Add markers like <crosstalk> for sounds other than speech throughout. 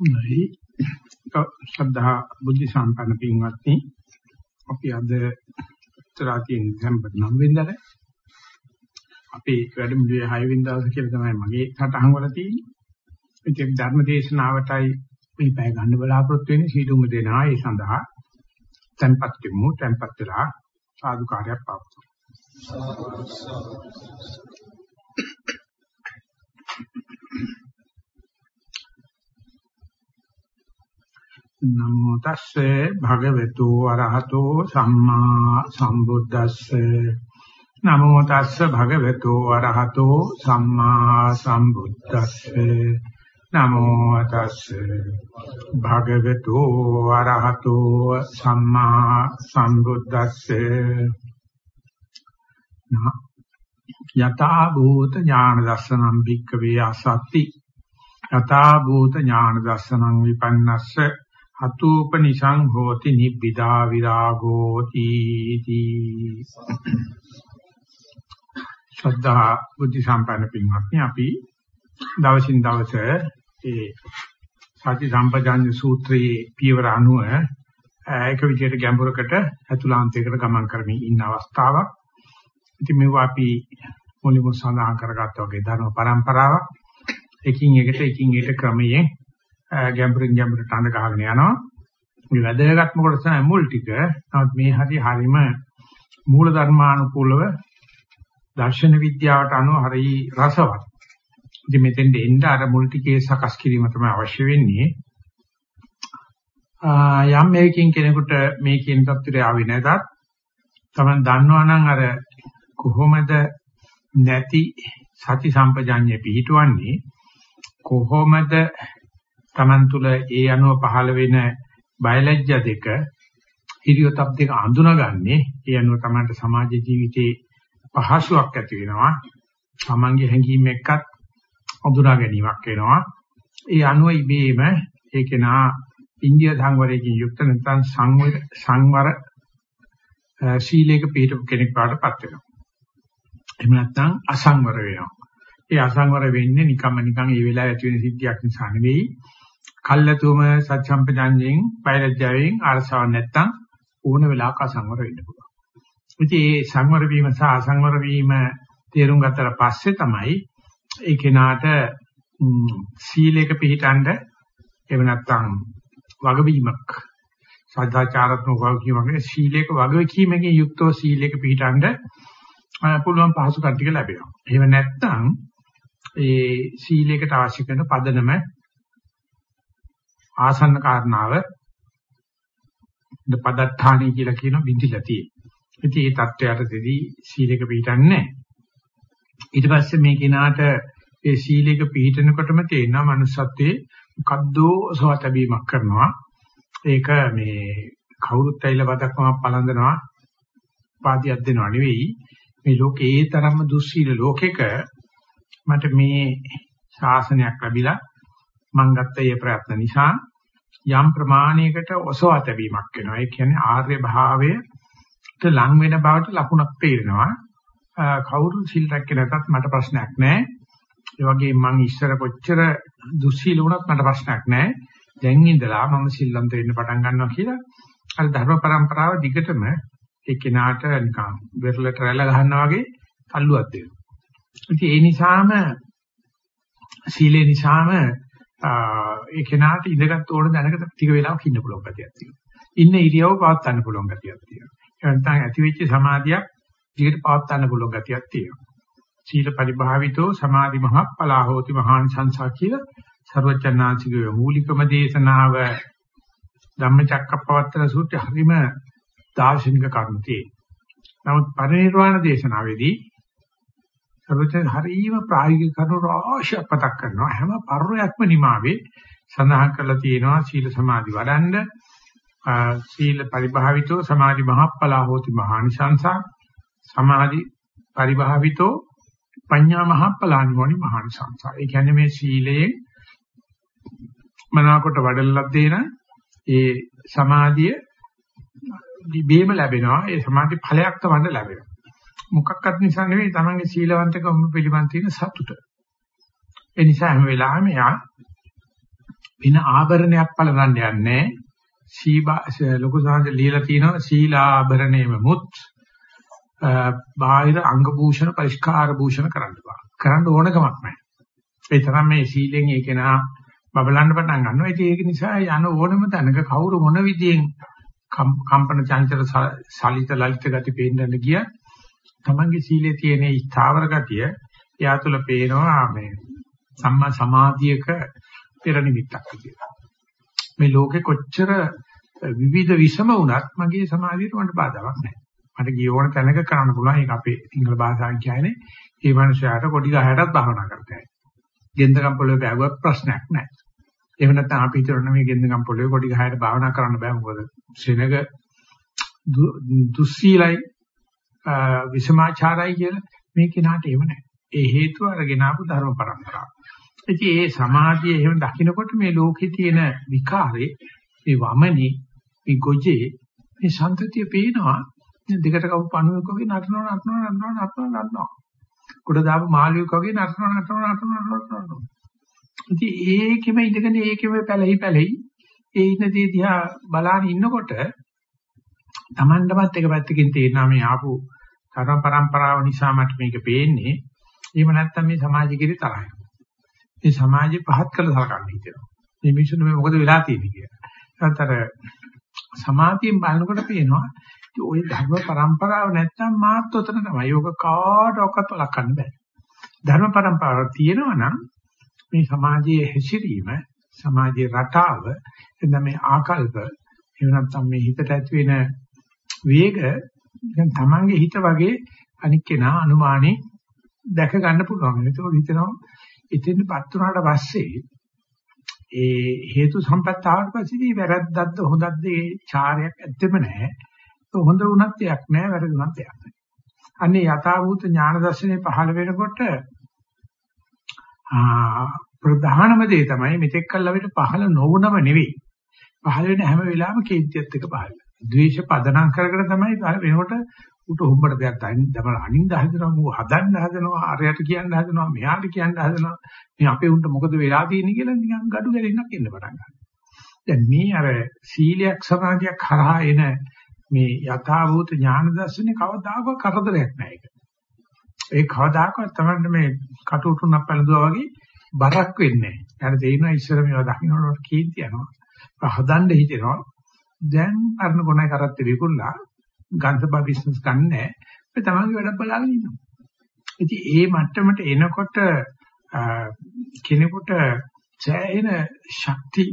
හොඳයි. ශ්‍රද්ධා බුද්ධ සම්පන්න පින්වත්නි අපි අද තරාතියෙන් දෙසැම්බර් 9 වෙනිදාට අපේ වැඩමුළුවේ 6 වෙනිදා දවසේ කියලා තමයි මගේ සටහන් වල තියෙන්නේ. ඉතින් ධර්ම දේශනාවටයි මේ පැය ගන්න බලාපොරොත්තු වෙන්නේ සීලුම දෙනා ඒ සඳහා tempත් වෙමු tempත් වෙලා සාදුකාරයක් පාවතු. නමෝ තස්සේ භගවතු අරහතෝ සම්මා සම්බුද්දස්සේ. නමෝ තස්සේ භගවතු අරහතෝ සම්මා සම්බුද්දස්සේ. නමෝ තස්සේ භගවතු අරහතෝ සම්මා සම්බුද්දස්සේ. යතා භූත ඥාන දර්ශනම් භික්කවේ අසත්‍ති යතා භූත ඥාන දර්ශනං විපන්නස්ස. හතූපනිසං හෝති නිබ්බිදා විරාගෝ තීති ශ්‍රද්ධා බුද්ධ සම්පන්න පින්වත්නි අපි දවසින් දවස ඒ සති සම්පජාඤ්ඤ සූත්‍රයේ පියවර 90 ඒක විදිහට ගැඹුරකට අතුලාන්තයකට ගමන් කරමින් ඉන්න අවස්ථාවක්. ඉතින් මේවා අපි මුලින්ම සඳහන් කරගත්තා වගේ ධර්ම પરම්පරාවක්. එකින් එකට එකින් එකට ක්‍රමයෙන් ගැඹුරින් ගැඹුරට අඳ ගහගෙන යනවා. මේ වැදගත්ම කොටස තමයි මුල් ටික. නමුත් මේ හරි හරීම මූල ධර්මානුකූලව දර්ශන විද්‍යාවට අනුව හරි රසවත්. ඉතින් මෙතෙන්ට එන්න අර මුල් ටිකේ සකස් කිරීම තමයි අවශ්‍ය වෙන්නේ. යම් මේකින් කෙනෙකුට මේ කියන தත්ත්වයට ආවේ නැතත් තමන් දන්නවනම් අර කොහොමද නැති සති සම්පජාඤ්ඤය පිහිටවන්නේ කොහොමද Taman තුල ඒ අනුව පහළ වෙන බයලජ්ජා දෙක හිරියොතප් දෙක අඳුනගන්නේ ඒ අනුව Tamanට සමාජ ජීවිතේ පහසුවක් ඇති වෙනවා. Tamanගේ හැඟීම් එක්කත් අඳුනා ගැනීමක් වෙනවා. ඒ අනුව ඉබේම ඒකේ නා ඉන්දිය සංවරයෙන් යුක්ත නැත්නම් සංවර සංවර ශීලයක පිළිපු කෙනෙක් වඩපත් වෙනවා. එහෙම නැත්නම් අසංවර වෙනවා. ඒ අසංවර වෙන්නේ නිකම්ම නිකන් ඒ වෙලාවේ ඇති වෙන සිද්ධියක් නිසා නෙවෙයි. කල්ැතුම සත්‍යම්පජාන්යෙන් බයලජ්ජාවෙන් අරසාවක් නැත්තම් ඕන වෙලාවක අසංවර වෙන්න පුළුවන්. ඉතින් මේ සංවර වීම සහ අසංවර වීම තේරුම් ගත්තට පස්සේ තමයි ඒ කෙනාට සීලයක පිළිටඬ එහෙම නැත්තම් වගවීමක් සදාචාරාත්මක වගකීමක් සීලයක වගකීමකින් යුක්තව සීලයක පිළිටඬ පුළුවන් පහසුකම් ටික ලැබෙනවා. එහෙම නැත්තම් ඒ සීලයකට අවශ්‍ය කරන පදනම ආසන්න කාරණාව පදත්තාණි කියලා කියන බින්දිලා තියෙනවා. ඉතින් ඒ தත්වයටදී සීලයක පිළිටන්නේ ඊට පස්සේ මේ කෙනාට ඒ සීලයක පිළිටනකොටම තේරෙනවා manussත්වයේ මොකද්දෝ සවතබීමක් කරනවා. ඒක මේ කවුරුත් ඇවිල්ලා බදක්ම පලඳනවා පාදියක් දෙනවා නෙවෙයි මේ ලෝකේ ඒ තරම්ම දුස්සීල ලෝකෙක මට මේ ශාසනයක් ලැබිලා මම ගත්ත ඒ ප්‍රයත්න නිසා යම් ප්‍රමාණයකට ඔසවා තැබීමක් වෙනවා. ඒ කියන්නේ ආර්ය භාවයට ලං වෙන බවට ලකුණක් පේනවා. කවුරු සිල් රැක්කේ නැතත් මට ප්‍රශ්නයක් නැහැ. ඒ වගේම මං ඉස්සර කොච්චර දුස්සීල වුණත් මට ප්‍රශ්නයක් නැහැ. දැන් ඉඳලා මම සිල්ලන්ත වෙන්න පටන් ගන්නවා කියලා අර ධර්ම પરම්පරාව දිගටම ඒ කෙනාට නිකන් වෙරළට රැළ ගන්නවා වගේ තල්ලුවක් දෙනවා. ඉතින් ඒ නිසාම සීලේ නිසාම ඒ කෙනාට ඉඳගත් ඕන දැනකට ටික වෙලාවක් ඉන්න පුළුවන් ගතියක් තියෙනවා. ඉන්න ඉරියව පවත් ගන්න පුළුවන් ගතියක් තියෙනවා. ඒ නැත්නම් ඇති වෙච්ච සමාධියක් දිගට පවත් ගන්න පුළුවන් ගතියක් තියෙනවා. සීල පරිභාවිතෝ සමාධි මහප්පලා හෝති මහානිසංසා කියලා සර්වචන්නාංශිකයේ මූලිකම දේශනාව ධම්මචක්කප්පවත්තන සූත්‍රය හරිම දාර්ශනික කරුණු තියෙනවා. නමුත් පරිනිර්වාණ දේශනාවේදී සර්වචන් හරීම ප්‍රායෝගික කරුණු රාශියක් පතක් කරනවා. හැම පරිරයක්ම නිමාවේ සඳහන් කරලා තියෙනවා සීල සමාධි වඩන්න සීල පරිභාවිතෝ සමාධි මහප්පලා හෝති මහානිසංසා සමාධි පරිභාවිතෝ පඤ්ඤා මහප්පලානි වනි මහානිසංසා. ඒ කියන්නේ මේ සීලයේ මනාකොට වඩලලා දෙන ඒ සමාධිය දිබේම ලැබෙනවා. ඒ සමාධි ඵලයක් තමයි ලැබෙනවා. මොකක්වත් නිසා නෙවෙයි තමන්ගේ සීලවන්තකම පිළිබඳ තියෙන සතුට. ඒ නිසා හැම වෙලාවෙම යා වෙන ආභරණයක් පලවන්න යන්නේ සීබා ලොකු සාංශ লীලා තියෙනවා සීලාභරණේම මුත් බාහිර අංග භූෂණ පරිස්කාර භූෂණ කරන්න බා. කරන්න ඕන කමක් නැහැ. ඒ තරම් මේ සීලෙන් ඒක නා බබලන්න පටන් ගන්නවා. ඉතින් ඒක නිසා යන ඕනම තැනක කවුරු මොන විදියෙන් කම්පන චංචල සලිත ලලිත ගති පේන්නද ගිය තමන්ගේ සීලේ තියෙන ස්ථාවර ගතිය එයා තුළ පේනවා මේ සම්මා සමාධියක පෙර නිමිත්තක් කියලා. මේ ලෝකේ කොච්චර විවිධ විසම වුණත් මගේ සමාධියට මට බාධාවක් නැහැ. මට ගිය ඕන තැනක කරන්න පුළුවන්. ඒක අපේ සිංහල භාෂාවෙන් කියන්නේ ඒ මනුස්සයාට කොඩි ගහයටත් භාවනා කරතයි. ගෙන්දගම් පොළවේ බැගුවත් ප්‍රශ්නයක් නැහැ. එහෙම නැත්නම් අපි හිතන මේ ගෙන්දගම් පොළවේ කොඩි ගහයට භාවනා කරන්න බෑ මොකද සෙනග දුස්සීලයි විසමාචාරයි කියලා මේ කෙනාට එහෙම නැහැ. ඒ හේතුව අරගෙන ආපු ධර්ම પરම්පරාව. ඉතින් ඒ සමාධිය එහෙම දකිනකොට මේ ලෝකේ තියෙන විකාරේ මේ වමනේ මේ ගොජේ මේ සම්තතිය පේනවා දෙකට කවු පණුවෙක් වගේ නටනවා නටනවා නටනවා නටනවා නටනවා. කුඩ දාපු මාළුවෙක් වගේ නටනවා නටනවා නටනවා නටනවා. ඉතින් ඒකෙම ඉඳගෙන ඒකෙම පැලෙහි පැලෙහි ඒ ඉන්න දේ දිහා බලාගෙන ඉන්නකොට Tamandමත් එක පැත්තකින් තේරෙනවා මේ ආපු ධර්ම પરම්පරාව නිසා මට මේක පේන්නේ. එහෙම නැත්නම් මේ සමාජය කිරි තරහයි. මේ සමාජය පහත් කරලා සලකන්න හිතෙනවා. මේ මිනිස්සුන්ට මේ මොකද වෙලා තියෙන්නේ කියලා. ඒත්තර සමාධියෙන් බලනකොට පේනවා ওই ධර්ම પરම්පරාව නැත්නම් මාත් උතන තමයි. යෝග කාට ඔක්කත් ලකන්න බෑ. ධර්ම પરම්පරාව තියෙනවා නම් මේ සමාජයේ හැසිරීම සමාජයේ රටාව එතන මේ ආකල්ප එහෙම නැත්නම් මේ හිතට ඇති වෙන වේග දැන් තමන්ගේ හිත වගේ අනික් කෙනා අනුමානේ දැක ගන්න පුළුවන්. ඒකෝ හිතනවා එතෙන්පත් වුණාට පස්සේ ඒ හේතු සම්පත් ආවට පස්සේ වැරද්දක්ද හොඳක්ද ඒ චාරයක් ඇත්තෙම නැහැ. හොඳ වුණත් දෙයක් නැහැ වැරදුනත් දෙයක් නැහැ. අන්නේ යථාභූත ඥාන දර්ශනේ පහළ වෙනකොට ආ ප්‍රධානම දේ තමයි මෙතෙක් කල් අපිට පහළ නොවුනම නෙවෙයි. පහළ වෙන හැම වෙලාවෙම කේන්තියත් එක පහළ වෙනවා. ද්වේෂ පදනම් කරගෙන තමයි වෙනකොට උට හොම්බට දෙයක් දැමලා අනින්ද හදනවා මෝ හදන්න හදනවා අරයට කියන්න හදනවා මෙයාට කියන්න හදනවා මේ අපේ උන්ට මොකද වෙලා තියෙන්නේ කියලා නිකන් gadu ගැලෙන්නක් එන්න පටන් ගන්නවා. දැන් මේ අර සීලයක් සමාධියක් හරහා එන මේ යථාභූත ඥාන දර්ශනේ කවදාකවත් කරදරයක් නෑ ඒක. ඒ කවදාකවත් තමයි මේ කටුටුනක් පැලඳුවා වගේ බරක් වෙන්නේ නෑ. ඊට තේිනවා ඉස්සර මේවා දකින්නකොට කීර්ති යනවා. හදන්න හිතෙනවා. දැන් අරන ගොනයි කරත් විකුණලා ගන්සබා බිස්නස් ගන්න නෑ. ඒ තමන්ගේ වැඩ බලාගෙන ඉන්නවා. ඉතින් ඒ මට්ටමට එනකොට කෙනෙකුට සෑහෙන ශක්ති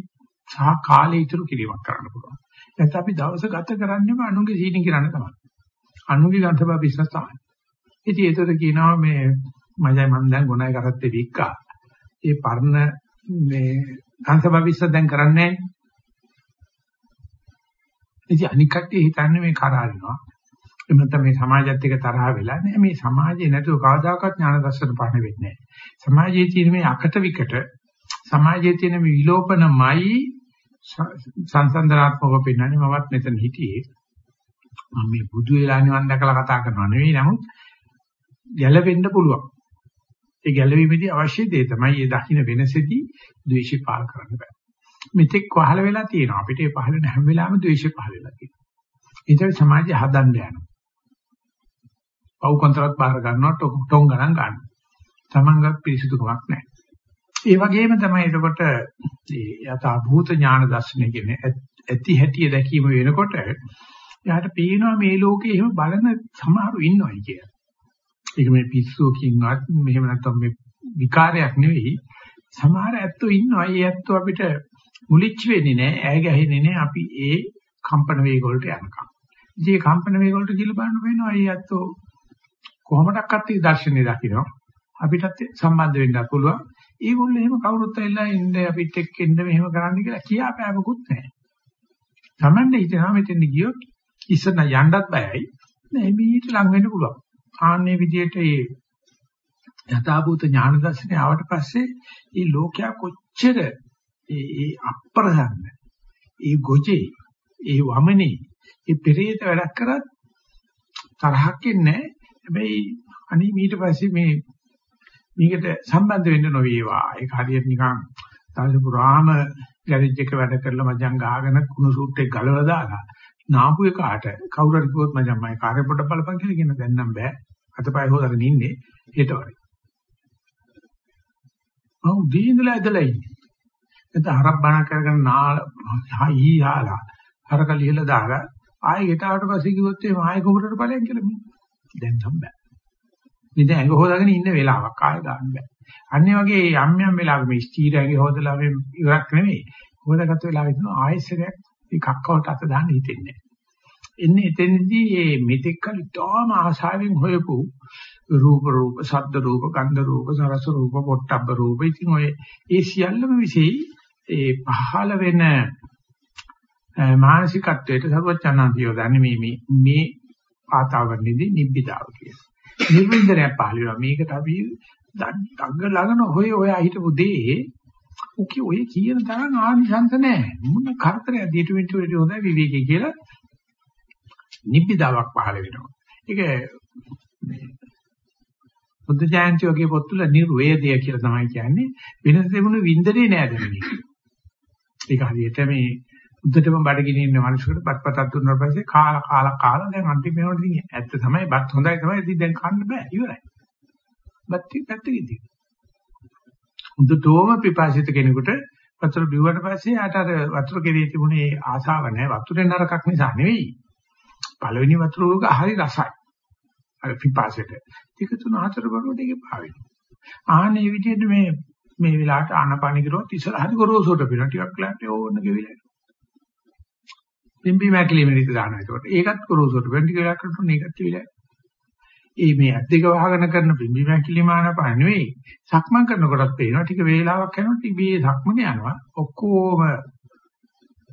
සහ කාලය ඉතුරු කිරීමක් කරන්න පුළුවන්. නැත්නම් අපි දවස ගත කරන්නේම අනුන්ගේ සීනි කරන්න තමයි. අනුන්ගේ ගන්තබා බිස්නස් තමයි. ඉතින් ඒතර කියනවා මේ මජයි මම දැන් ගොනයි කරත්තේ වික්කා. ඒ පරණ මේ ගන්තබා බිස්නස් දැන් කරන්නේ නැහැ. ඉතින් අනික් කට්ටිය හිතන්නේ මේ කරාරිනවා. එහෙම නැත්නම් මේ සමාජයත් එක්ක තරහ වෙලා නෑ. මේ සමාජේ නැතුව කවදාකවත් ඥාන දර්ශන පහළ වෙන්නේ නෑ. සමාජයේ තියෙන මේ අකට විකට සමාජයේ තියෙන මේ විලෝපනමයි සංසන්දනාත්මකව පෙන්වන්නේ මමත් මෙතන හිටියේ. මම මේ බුදු වෙලා නිවන් දැකලා කතා කරනවා නෙවෙයි. නමුත් ගැළවෙන්න පුළුවන්. ඒ ගැළවීමේදී අවශ්‍ය දේ තමයි මේ දකින්න වෙනසෙදී ද්වේෂය පාල කරන්න බෑ. මෙතෙක් පහළ වෙලා තියෙනවා අපිට ඒ පහළ වෙන හැම වෙලාවෙම ද්වේෂය පහළ වෙලා තියෙනවා ඒතර සමාජය හදන්න යනවා පව් කොන්ත්‍රාත් බාර ගන්නවා ටොං ගණන් ගන්න තමන්ගත් පිරිසිදුකමක් නැහැ ඒ වගේම තමයි එතකොට මේ යථා භූත ඥාන දර්ශනය කියන්නේ ඇති හැටි දැකීම වෙනකොට එයාට පේනවා මේ ලෝකේ එහෙම බලන සමහරු ඉන්නවයි කියලා. ඒක මේ පිස්සුවකින්වත් මෙහෙම නැත්නම් මේ විකාරයක් නෙවෙයි. සමහර ඇත්තෝ ඉන්නවා. ඒ ඇත්තෝ අපිට මුලිච්ච වෙන්නේ නැහැ. ඈ ගැහෙන්නේ නැහැ. අපි ඒ කම්පන වේග වලට යනකම්. ඉතින් මේ කම්පන වේග වලට කියලා බලන්න වෙනවා. ඒ ඇත්තෝ කොහොමඩක්වත් ඒ දර්ශනේ දකින්න අපිටත් සම්බන්ධ වෙන්න පුළුවන්. ඒගොල්ලෝ එහෙම කවුරුත් ඇවිල්ලා ඉන්නේ අපිත් එක්ක ඉන්න මෙහෙම කරන්න කියලා කියාපෑමකුත් නැහැ. Tamande හිතනවා මෙතෙන් ගියොත් ඉස්සන යන්නත් බයයි. නෑ මේක ලඟ වෙන්න පුළුවන්. ආන්නේ විදිහට ඒ යථාභූත ඥාන දර්ශනය ආවට පස්සේ මේ ලෝකයා කොච්චර ඒ ඒ අප්‍රසන්න ඒ ගොජේ ඒ වමනේ ඒ පෙරේත වැඩක් කරත් තරහක් එන්නේ හැබැයි අනේ ඊට පස්සේ මේ මේකට සම්බන්ධ වෙන්න නොවේවා. ඒක හරියට නිකන් දවස පුරාම ගෑරේජ් එක වැඩ කරලා මචං ගහගෙන කුණු සූට් එක ගලවලා දාලා නාපු එකාට කවුරු හරි කිව්වොත් මචං මම කාර්ය පොඩ බලපන් කියලා කියන දැන් නම් බෑ අතපය හොදගෙන ඉන්නේ හෙට වරේ. ඔව් දීඳලා ඇදලා ඉන්නේ. එතන හරක් බණ කරගෙන නාල හයි හාලා හරක ලිහලා දාලා ආයෙ ගෙටාවට පස්සේ කිව්වොත් එහේ ආයෙ කොබරට ඵලයන් කියලා මේ. දැන් නම් බෑ. මේ දැන් ඇඟ හොදාගෙන ඉන්න වෙලාවක් ආයෙ ගන්න බෑ. අන්නේ වගේ යම් යම් වෙලාවක මේ ස්ථීර ඇඟ හොදලා මේ ඉවරක් නෙමෙයි. හොදාගත්ත වෙලාවෙ ඉන්න ආයෙසරයක් මේ කක්කවට අත දාන්න හිතෙන්නේ එන්නේ එතනදී මේ මෙතෙක් කල තාම ආශාවෙන් හොයපු රූප රූප ශබ්ද රූප ගන්ධ රූප සරස රූප පොට්ටබ්බ රූප ඉතින් ඔය ඒ සියල්ලම විශේෂ ඒ පහළ වෙන මානසිකත්වයට සර්වචනන්තිය දන්නේ මේ මේ මේ ආතාවරණෙදී නිබ්බිදාව කියලා. නිර්වින්දනය පහළ වෙනවා. මේකට අපි දඟ ළඟන හොය ඔය හිටපු දේ ඔකේ ඔය කියන තරම් ආනිසංස නැහැ. මොන කරදරයක් දිට මිනිට වෙටි හොඳයි විවේකී කියලා නිබ්බිදාවක් පහළ වෙනවා. ඒක මේ බුද්ධ ජයන්ති වගේ පොත්වල නිර්වේදය කියලා තමයි කියන්නේ වෙනස් දෙමුණු වින්දනේ නෑ දෙන්නේ. ඒක හරියට මේ උද්දටම බඩගිනි ඉන්න මිනිස්සුන්ට බත්පතක් දුන්නා පස්සේ කාලා කාලා කාලා දැන් අන්තිම වෙනකොට ඉතින් ඇත්ත තමයි බත් හොඳයි තමයි ඉතින් දැන් කන්න බෑ ඉවරයි. බත් පැත්තකින් තියෙනවා. උද්දටම පිපාසිත කෙනෙකුට වතුර බිව්වට පස්සේ ආට අර වතුර කෙරේ තිබුණේ ආසාව නැහැ වතුරේ නරකක් නිසා නෙවෙයි. පළවෙනි වතුර උග හරි රසයි. අර පිපාසෙට. ටික තුන හතර බලුවට ඒක පාවෙනවා. ආන්නේ විදිහට මේ මේ වෙලාවට ආනපාන කිරුවොත් ඉස්සර හරි ගොරෝසුට පිළින ටිකක් ලාට ඕන්න ගෙවිලා. පිම්බි මැකිලි මෙලිට දානවා ඒකට. ඒකත් ගොරෝසුට වෙන්ටි කියලා කරනකොට ඒකත් ගෙවිලා. ඒ මේ ඇද්දක වහගෙන කරන පිම්බි මැකිලි මානපාන නෙවෙයි. සක්මන් කරනකොටත් පේනවා ටික වේලාවක් යනකොට ඉබේ සක්මන යනවා. ඔක්කොම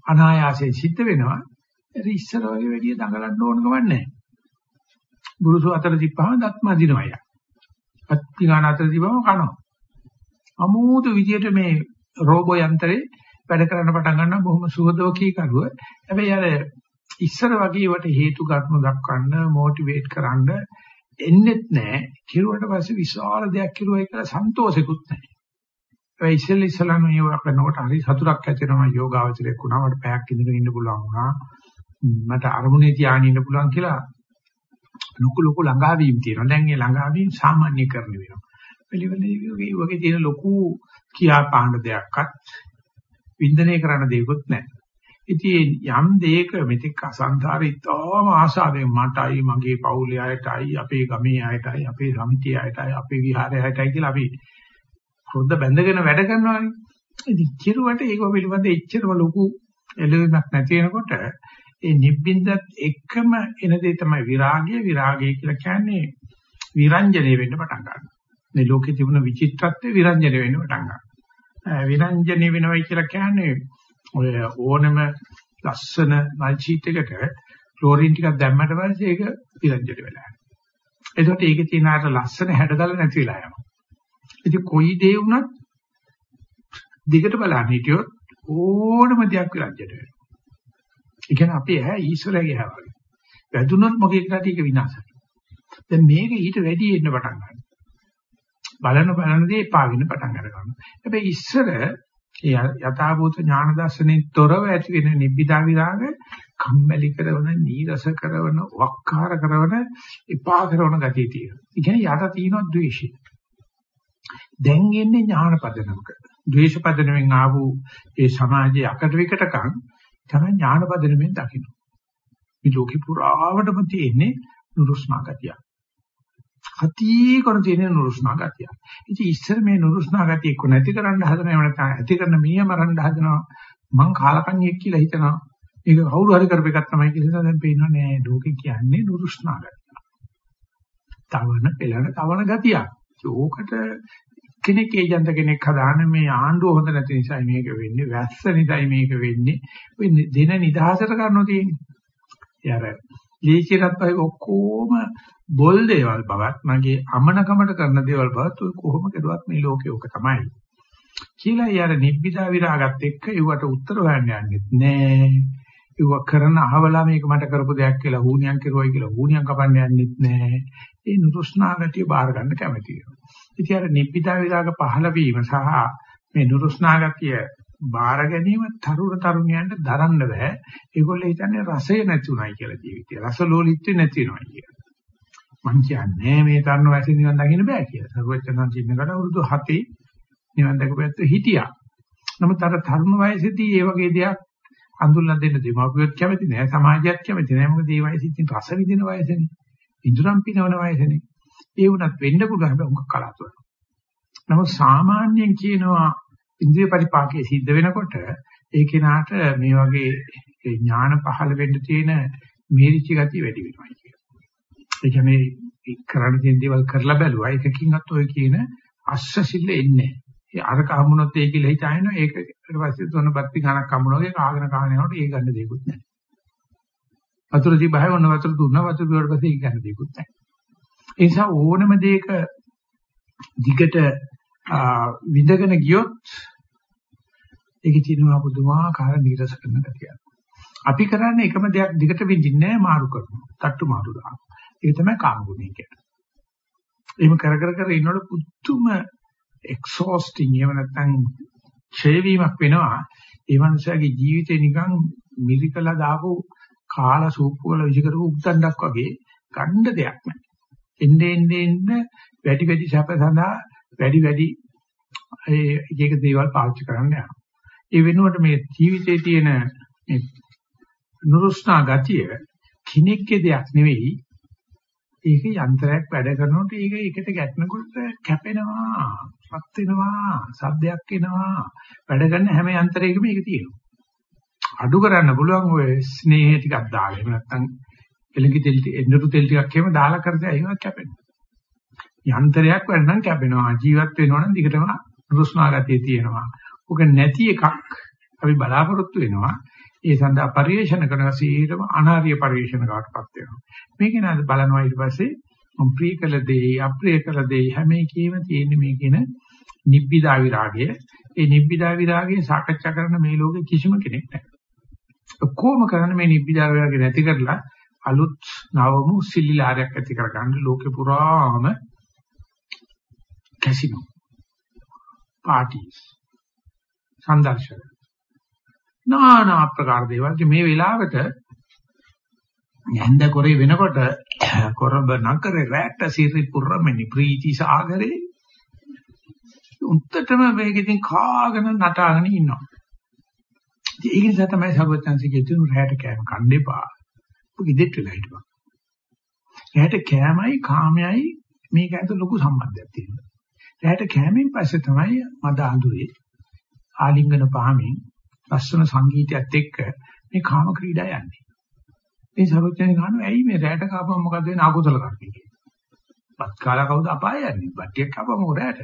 අනායාසයෙන් සිද්ධ වෙනවා. ඒ ඉස්සර වගේ වැඩි දඟලන්න ඕන ගමන් නැහැ. බුරුසු අතර තිබ්බහම දත් මදිනවා යා. අත්ති ගන්න අතර තිබ්බම කනවා. අමෝතු විදියට මේ රෝබෝ යන්ත්‍රේ වැඩ කරන්න පටන් ගන්නවා බොහොම සුහදෝකී කරුව. හැබැයි අර ඉස්සර වගේ වට හේතු ගන්න දක්වන්න මොටිවේට් කරන්න එන්නෙත් නැහැ. කිරුවට පස්සේ විශාල දෙයක් කිරුවයි කියලා සන්තෝෂෙකුත් නැහැ. ඒ ඉස්සෙල්ල ඉස්සලම මේවා කරනකොට හරි සතුටක් ඇති වෙනවා යෝගාවචරයක් වුණා. මට පැයක් ඉඳගෙන ඉන්න පුළුවන් වුණා. මට අරමුණේ තියාගෙන ඉන්න පුළුවන් කියලා ලොකු ලොකු ළඟාවීම් තියෙනවා. දැන් මේ ළඟාවීම් සාමාන්‍යකරණය වෙනවා. පිළිවෙලේ වගේ තියෙන ලොකු කියා පාන දෙයක්වත් වින්දනය කරන්න දෙයක්වත් නැහැ. ඉතින් යම් දෙයක මෙතෙක් අසංසාරේ ඉතාම ආශාවෙන් මටයි මගේ පවුලේ අයටයි අපේ ගමේ අයටයි අපේ සමිතිය අයටයි අපේ විහාරය අයටයි කියලා අපි හොද්ද බැඳගෙන වැඩ කරනවානේ. ඉතින් කිරුවට ඒක පිළිබඳ එච්චරම ලොකු එළවෙන්නක් නැති වෙනකොට ඒ නිබ්බින්දත් එකම එන දේ තමයි විරාගය. විරාගය කියලා කියන්නේ විරංජනේ වෙන්න පටන් ගන්නවා. මේ ලෝකේ තිබුණ විචිත්‍රත්වය විරංජනේ වෙන්න පටන් ගන්නවා. විරංජනේ වෙනවයි කියලා කියන්නේ ඔය ඕනම ලස්සන මල් ෂීට් එකට ක්ලෝරින් ටිකක් දැම්මට පස්සේ ඒක පිරංජට වෙලා යනවා. එතකොට ඒකේ තියෙන අර ලස්සන හැඩතල නැති වෙලා යනවා. ඉතින් කොයි දේ වුණත් දිගට බලන්න හිටියොත් ඕනම දෙයක් විරංජට වෙනවා. ඒ කියන්නේ අපි ඇහැ ඊශ්වරයාගේ ඇහැ වගේ. වැදුනොත් මොකේකට ඒක විනාශයි. දැන් මේක ඊට වැඩි එන්න පටන් ගන්නවා. බලන බලන දේ පාවින්න පටන් ගන්නවා. හැබැයි ඉස්සර ඒ යථාභූත ඥාන දර්ශනෙන් තොරව ඇති වෙන නිබ්බිදා විරාග කම්මැලි කරන, නීරස කරන, වක්කාර කරන, එපා කරන ගතිය තියෙනවා. ඒ කියන්නේ යට තියෙනවා ද්වේෂය. දැන් එන්නේ ඥාන පදනමක. ද්වේෂ පදනමෙන් ආපු ඒ සමාජයේ අකට විකටකම් තමයි ඥාන පදනමෙන් දකින්න. මේ ලෝකේ පුරාවටම තියෙන්නේ නුරුස්නා ගතියක්. අති කර තියෙන නුරුස්නා ගතිය. ඉතින් ඉස්සර මේ නුරුස්නා ගතිය එක්ක නැති කරන්න හදනවා එහෙම නැත්නම් ඇති කරන මීය මරන්න හදනවා. මං කාලකන්ණියෙක් කියලා හිතනවා. මේක කවුරු හරි කරපු එකක් තමයි කියලා දැන් පේනවා නෑ ලෝකේ කියන්නේ නුරුස්නා ගතිය. තවන පෙළන තවන ගතිය. ඕකට කෙනෙක් ඒජන්ත කෙනෙක් හදාන මේ ආණ්ඩුව හොඳ නැති නිසා මේක වෙන්නේ වැස්ස නිසායි මේක වෙන්නේ. ඔය දින නිදහසට කරනෝ තියෙන්නේ. යාර ලීචිරත් පහේ ඔක්කොම බොල් දේවල් බවත් මගේ අමනකමට කරන දේවල් බවත් ඔය කොහොම කෙරුවත් මේ ලෝකේ ඕක තමයි. කියලා යාර නිබ්බිදා විරාගත් එක්ක ඒවට උත්තර හොයන්න යන්නෙත් නෑ. ඒව කරන අහවලා මේක මට කරපු දෙයක් කියලා හුණියම් කෙරුවයි කියලා හුණියම් කපන්න යන්නෙත් නෑ. ඒ නුරුස්නා ගතිය බාර ගන්න කැමති වෙනවා. ඉතින් අර නිබ්බිදා විරාග පහළ වීම සහ මේ නුරුස්නා ගතිය බාර ගැනීම තරුණ තරුණියන්ට දරන්න බෑ. ඒගොල්ලෝ හිතන්නේ රසය නැතුණයි කියලා ජීවිතේ. රසලෝලීත්වෙ නැති වෙනවා කියලා. මං කියන්නේ මේ තරුණ වයසේ නිවන් දකින්න බෑ කියලා. සරුවචනන් සින්නකට අවුරුදු 7 නිවන් දැකපැත්ත හිටියා. නමුත් අර තරුණ වයසේදී මේ වගේ දෙයක් අඳුල්ලා දෙන්න දෙමාපියොත් කැමති නෑ සමාජයත් කැමති නෑ මොකද මේ වයසේ ඉතින් රස විඳින වයසනේ ඉඳුරම් පිනවන වයසනේ ඒ වුණත් වෙන්න පුළුවන් හැබැයි උඟ කලාතුරක් නමුත් සාමාන්‍යයෙන් කියනවා ඉන්ද්‍රිය පරිපාකයේ සිද්ධ වෙනකොට ඒ කෙනාට මේ වගේ ඥාන පහළ වෙන්න තියෙන මේරිච්ච ගතිය වැඩි වෙනවා කියන. ඒ කියන්නේ කරන්න තියෙන දේවල් කරලා බැලුවා එකකින්වත් ඔය කියන අස්ස සිල්ල එන්නේ. ඒ අර කහමුණොත් ඒ කියලා හිතාගෙන ඒක ඊට පස්සේ තොන බත්ති ගණක් කම්මුණෝගේ කාගෙන කාගෙන යනකොට ඒ ගන්න දෙයක්වත් නැහැ. වතුර තිබහය ඔන්න වතුර දුන්නා වතුර දුවට පස්සේ ඒ ගන්න දෙයක්වත් නැහැ. ඒ නිසා ඕනම දෙයක දිගට විඳගෙන ගියොත් ඒකේ තියෙනවා පුදුමාකාර නිරස කරන ගතියක්. අපි කරන්නේ එකම දෙයක් දිගට විඳින්නේ මාරු කරනවා. තට්ටු මාරු දානවා. ඒක තමයි කාමගුණය කියන්නේ. එහෙම කර කර කර ඉන්නකොට පුදුම exhausting එහෙම නැත්නම් ඡේවීමක් වෙනවා. ඒ මනුස්සයාගේ ජීවිතේ නිකන් මිරිකලා දාපු කාලා සූප්පු වල විසි කරපු උක්තණ්ඩක් වගේ ගන්න දෙයක් නැහැ. එන්නේ එන්නේ එන්නේ වැඩි වැඩි සැප සඳහා වැඩි වැඩි ඒ එක එක දේවල් පාවිච්චි කරන්න යනවා. ඒ වෙනුවට මේ ජීවිතයේ තියෙන මේ නුරුස්නා ගතිය කිනෙක්ගේ දෙයක් නෙවෙයි. ඒක යන්ත්‍රයක් වැඩ කරනකොට ඒක එකට ගැටෙනකොට කැපෙනවා, රත් වෙනවා, සද්දයක් එනවා. වැඩ කරන හැම යන්ත්‍රයකම ඒක තියෙනවා. අඩු කරන්න පුළුවන් ඔය ස්නේහය ටිකක් දාගෙන නැත්නම් එලකි තෙල් එන්නතු තෙල් ටිකක් එහෙම දාලා කරද්දී ඒක කැපෙනවා. යන්ත්‍රයක් වැඩ නම් කැපෙනවා. ජීවත් වෙනවා නම් දිගටම නුරුස්නා ගතිය තියෙනවා. ඔක නැති එකක් අපි බලාපොරොත්තු වෙනවා. ඒ සඳහා පරිේශන කරන සීරම අනාර්ය පරිේශනකටපත් වෙනවා. මේක නේද බලනවා ඊට පස්සේ ප්‍රිය කළ දේ අප්‍රිය කළ දේ හැම එකෙම තියෙන මේ කියන නිබ්බිදා විරාගය. ඒ නිබ්බිදා විරාගය සාකච්ඡා කරන මේ ලෝකේ කිසිම කෙනෙක් නැහැ. කොහොම කරන්නේ මේ නිබ්බිදා විරාගය නැති කරලා අලුත් නවමු සිලිලාරයක් ඇති කරගන්න ලෝකේ පුරාම කැසිනෝ පාටිස් සංදර්ශන নানা ආකාර දේවල් මේ වෙලාවට යන්ද කරේ වෙනකොට <coughs> කොරඹ නගරේ රැට සිරි පුරමෙනි ප්‍රීති සාගරේ උන්ටටම මේකෙන් කාගෙන නටාගෙන ඉන්නවා. ඒක නිසා තමයි සර්වඥාන්සේ කියතුණු රැට කෑම කන්න එපා. ඔක ඉදෙට් වෙලා හිටපන්. රැට කෑමයි කාමයයි මේක ඇතුළේ ලොකු සම්බන්ධයක් තියෙනවා. රැට කෑමෙන් පස්සේ තමයි මද අඳුරේ ආලිංගන පහමින් ලස්සන සංගීතයත් එක්ක මේ කාම ක්‍රීඩා යන්නේ. මේ සරුවචනේ ගන්නවා ඇයි මේ රැට කාපම මොකද වෙන අකුසල කර්මී කියන්නේ. බත් කාලා කවුද අපාය යන්නේ? බට්ටියක් කාපම රැට.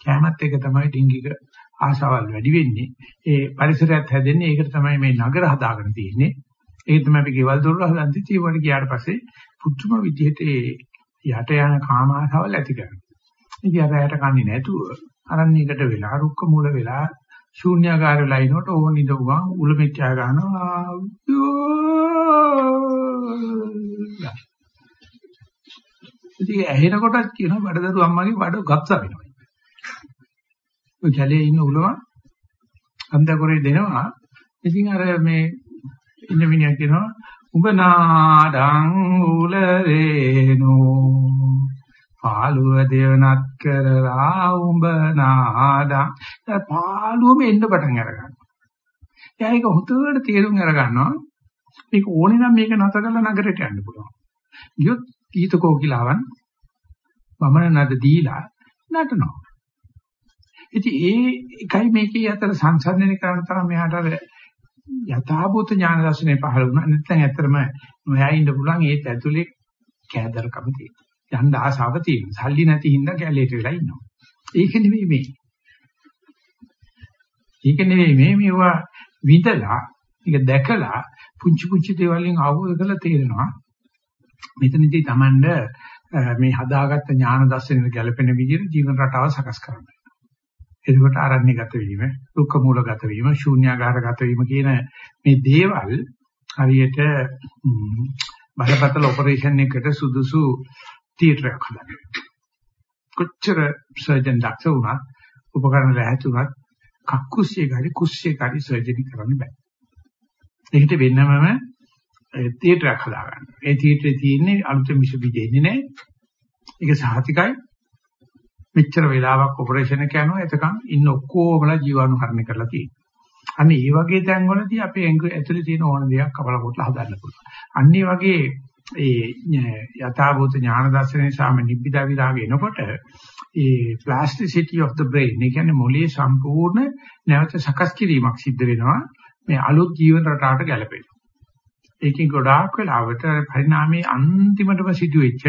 කෑමත් එක තමයි ඩිංගික ආශාවල් වැඩි වෙන්නේ. ඒ පරිසරයත් හැදෙන්නේ ඒකට තමයි මේ නගර හදාගෙන තියෙන්නේ. ඒක තමයි අපි ගෙවල් දොරල හදන්නේ. ඊට ගියාට පස්සේ පුදුම විදිහට ඒ යට යන කාම ආශාවල් ඇති කරනවා. ඉතින් අර ඇයට කන්නේ නැතුව අරණ්‍යයකට වෙලා රුක්ක මූල වෙලා ශූන්‍යාකාර වෙලා ඉනකොට ඕන ඉඳුවා උල මෙච්චා ගන්නවා ඉතින් ඇහෙනකොටත් කියනවා බඩදරු අම්මගේ බඩ ගත්තා වෙනවා. ඔය කැලේ ඉන්න උලම අන්දකොරේ දෙනවා. ඉතින් අර මේ ඉන්න මිනිහා කියනවා උඹ නාඩං උලරේනෝ පාළුව දෙවනත් කරලා උඹ නාදා පාළුවම එන්න පටන් අර ගන්නවා. එයා ඒක හොතට තේරුම් අර ගන්නවා. මේක ඕනේ නම් මේක නැතර කරලා නගරයට යන්න පුළුවන්. ගියොත් ගීත කෝකිලාවන් වමන නද දීලා නටනවා. ඉතින් ඒ එකයි මේකේ අතර සංසන්දනය කරන තරම් මෙහාට අර යථාභූත ඥාන දර්ශනේ පහළ වුණා. නැත්නම් ඇත්තටම නොයා ඉන්න පුළුවන් ඒත් ඇතුලේ කෑදරකම තියෙනවා. යන්න ආසාව තියෙනවා. සල්ලි නැති හින්දා කැලේට වෙලා ඉන්නවා. ඒක නෙවෙයි මේ. ඒක නෙවෙයි මේ මේවා විඳලා, ඒක දැකලා පුංචි පුංචි දේවල් වලින් අවබෝධ කරලා තේරෙනවා. මෙතනදී Tamand මේ හදාගත්ත ඥාන දර්ශනෙට ගැලපෙන විදිහට ජීවන රටාව සකස් කරන්න. එතකොට ආරණ්‍යගත වීම, දුක්ඛ මූලගත වීම, ශූන්‍යාකාරගත වීම කියන මේ දේවල් හරියට බරපතල ඔපරේෂන් එකකට සුදුසු තියටර් එකක් හදන්න. කොච්චර සර්ජන් දක්ෂ වුණත් උපකරණ ලැහැත් වුණත් කක්කුස්සිය ගාරි කුස්සිය ගාරි සර්ජරි කරන්න බෑ. ඒකට වෙනමම තියටරයක් හදාගන්න. ඒ තියටරේ තියෙන්නේ අලුතෙන් විස බීජ එන්නේ නැහැ. ඒක සාහතිකයි. මෙච්චර වෙලාවක් ඔපරේෂන් එක යනවා එතකන් ඉන්න ඔක්කොමලා ජීවාණුකරණය කරලා තියෙනවා. අන්න ඒ වගේ තැන්වලදී අපේ ඇතුලේ තියෙන ඕන දෙයක් කපලා කොටලා හදන්න පුළුවන්. අන්න ඒ වගේ ඒ යථාභූත ඥාන දර්ශනයේ සාම නිබ්බිදා විරාග එනකොට ඒ plasticity of the brain ඒ කියන්නේ මොළයේ සම්පූර්ණ නැවත සකස් කිරීමක් සිද්ධ වෙනවා මේ අලුත් ජීවන රටාවට ගැලපෙන්න. ඒකෙන් ගොඩාක් වෙලාවට පරිණාමයේ අන්තිමටම සිදුවෙච්ච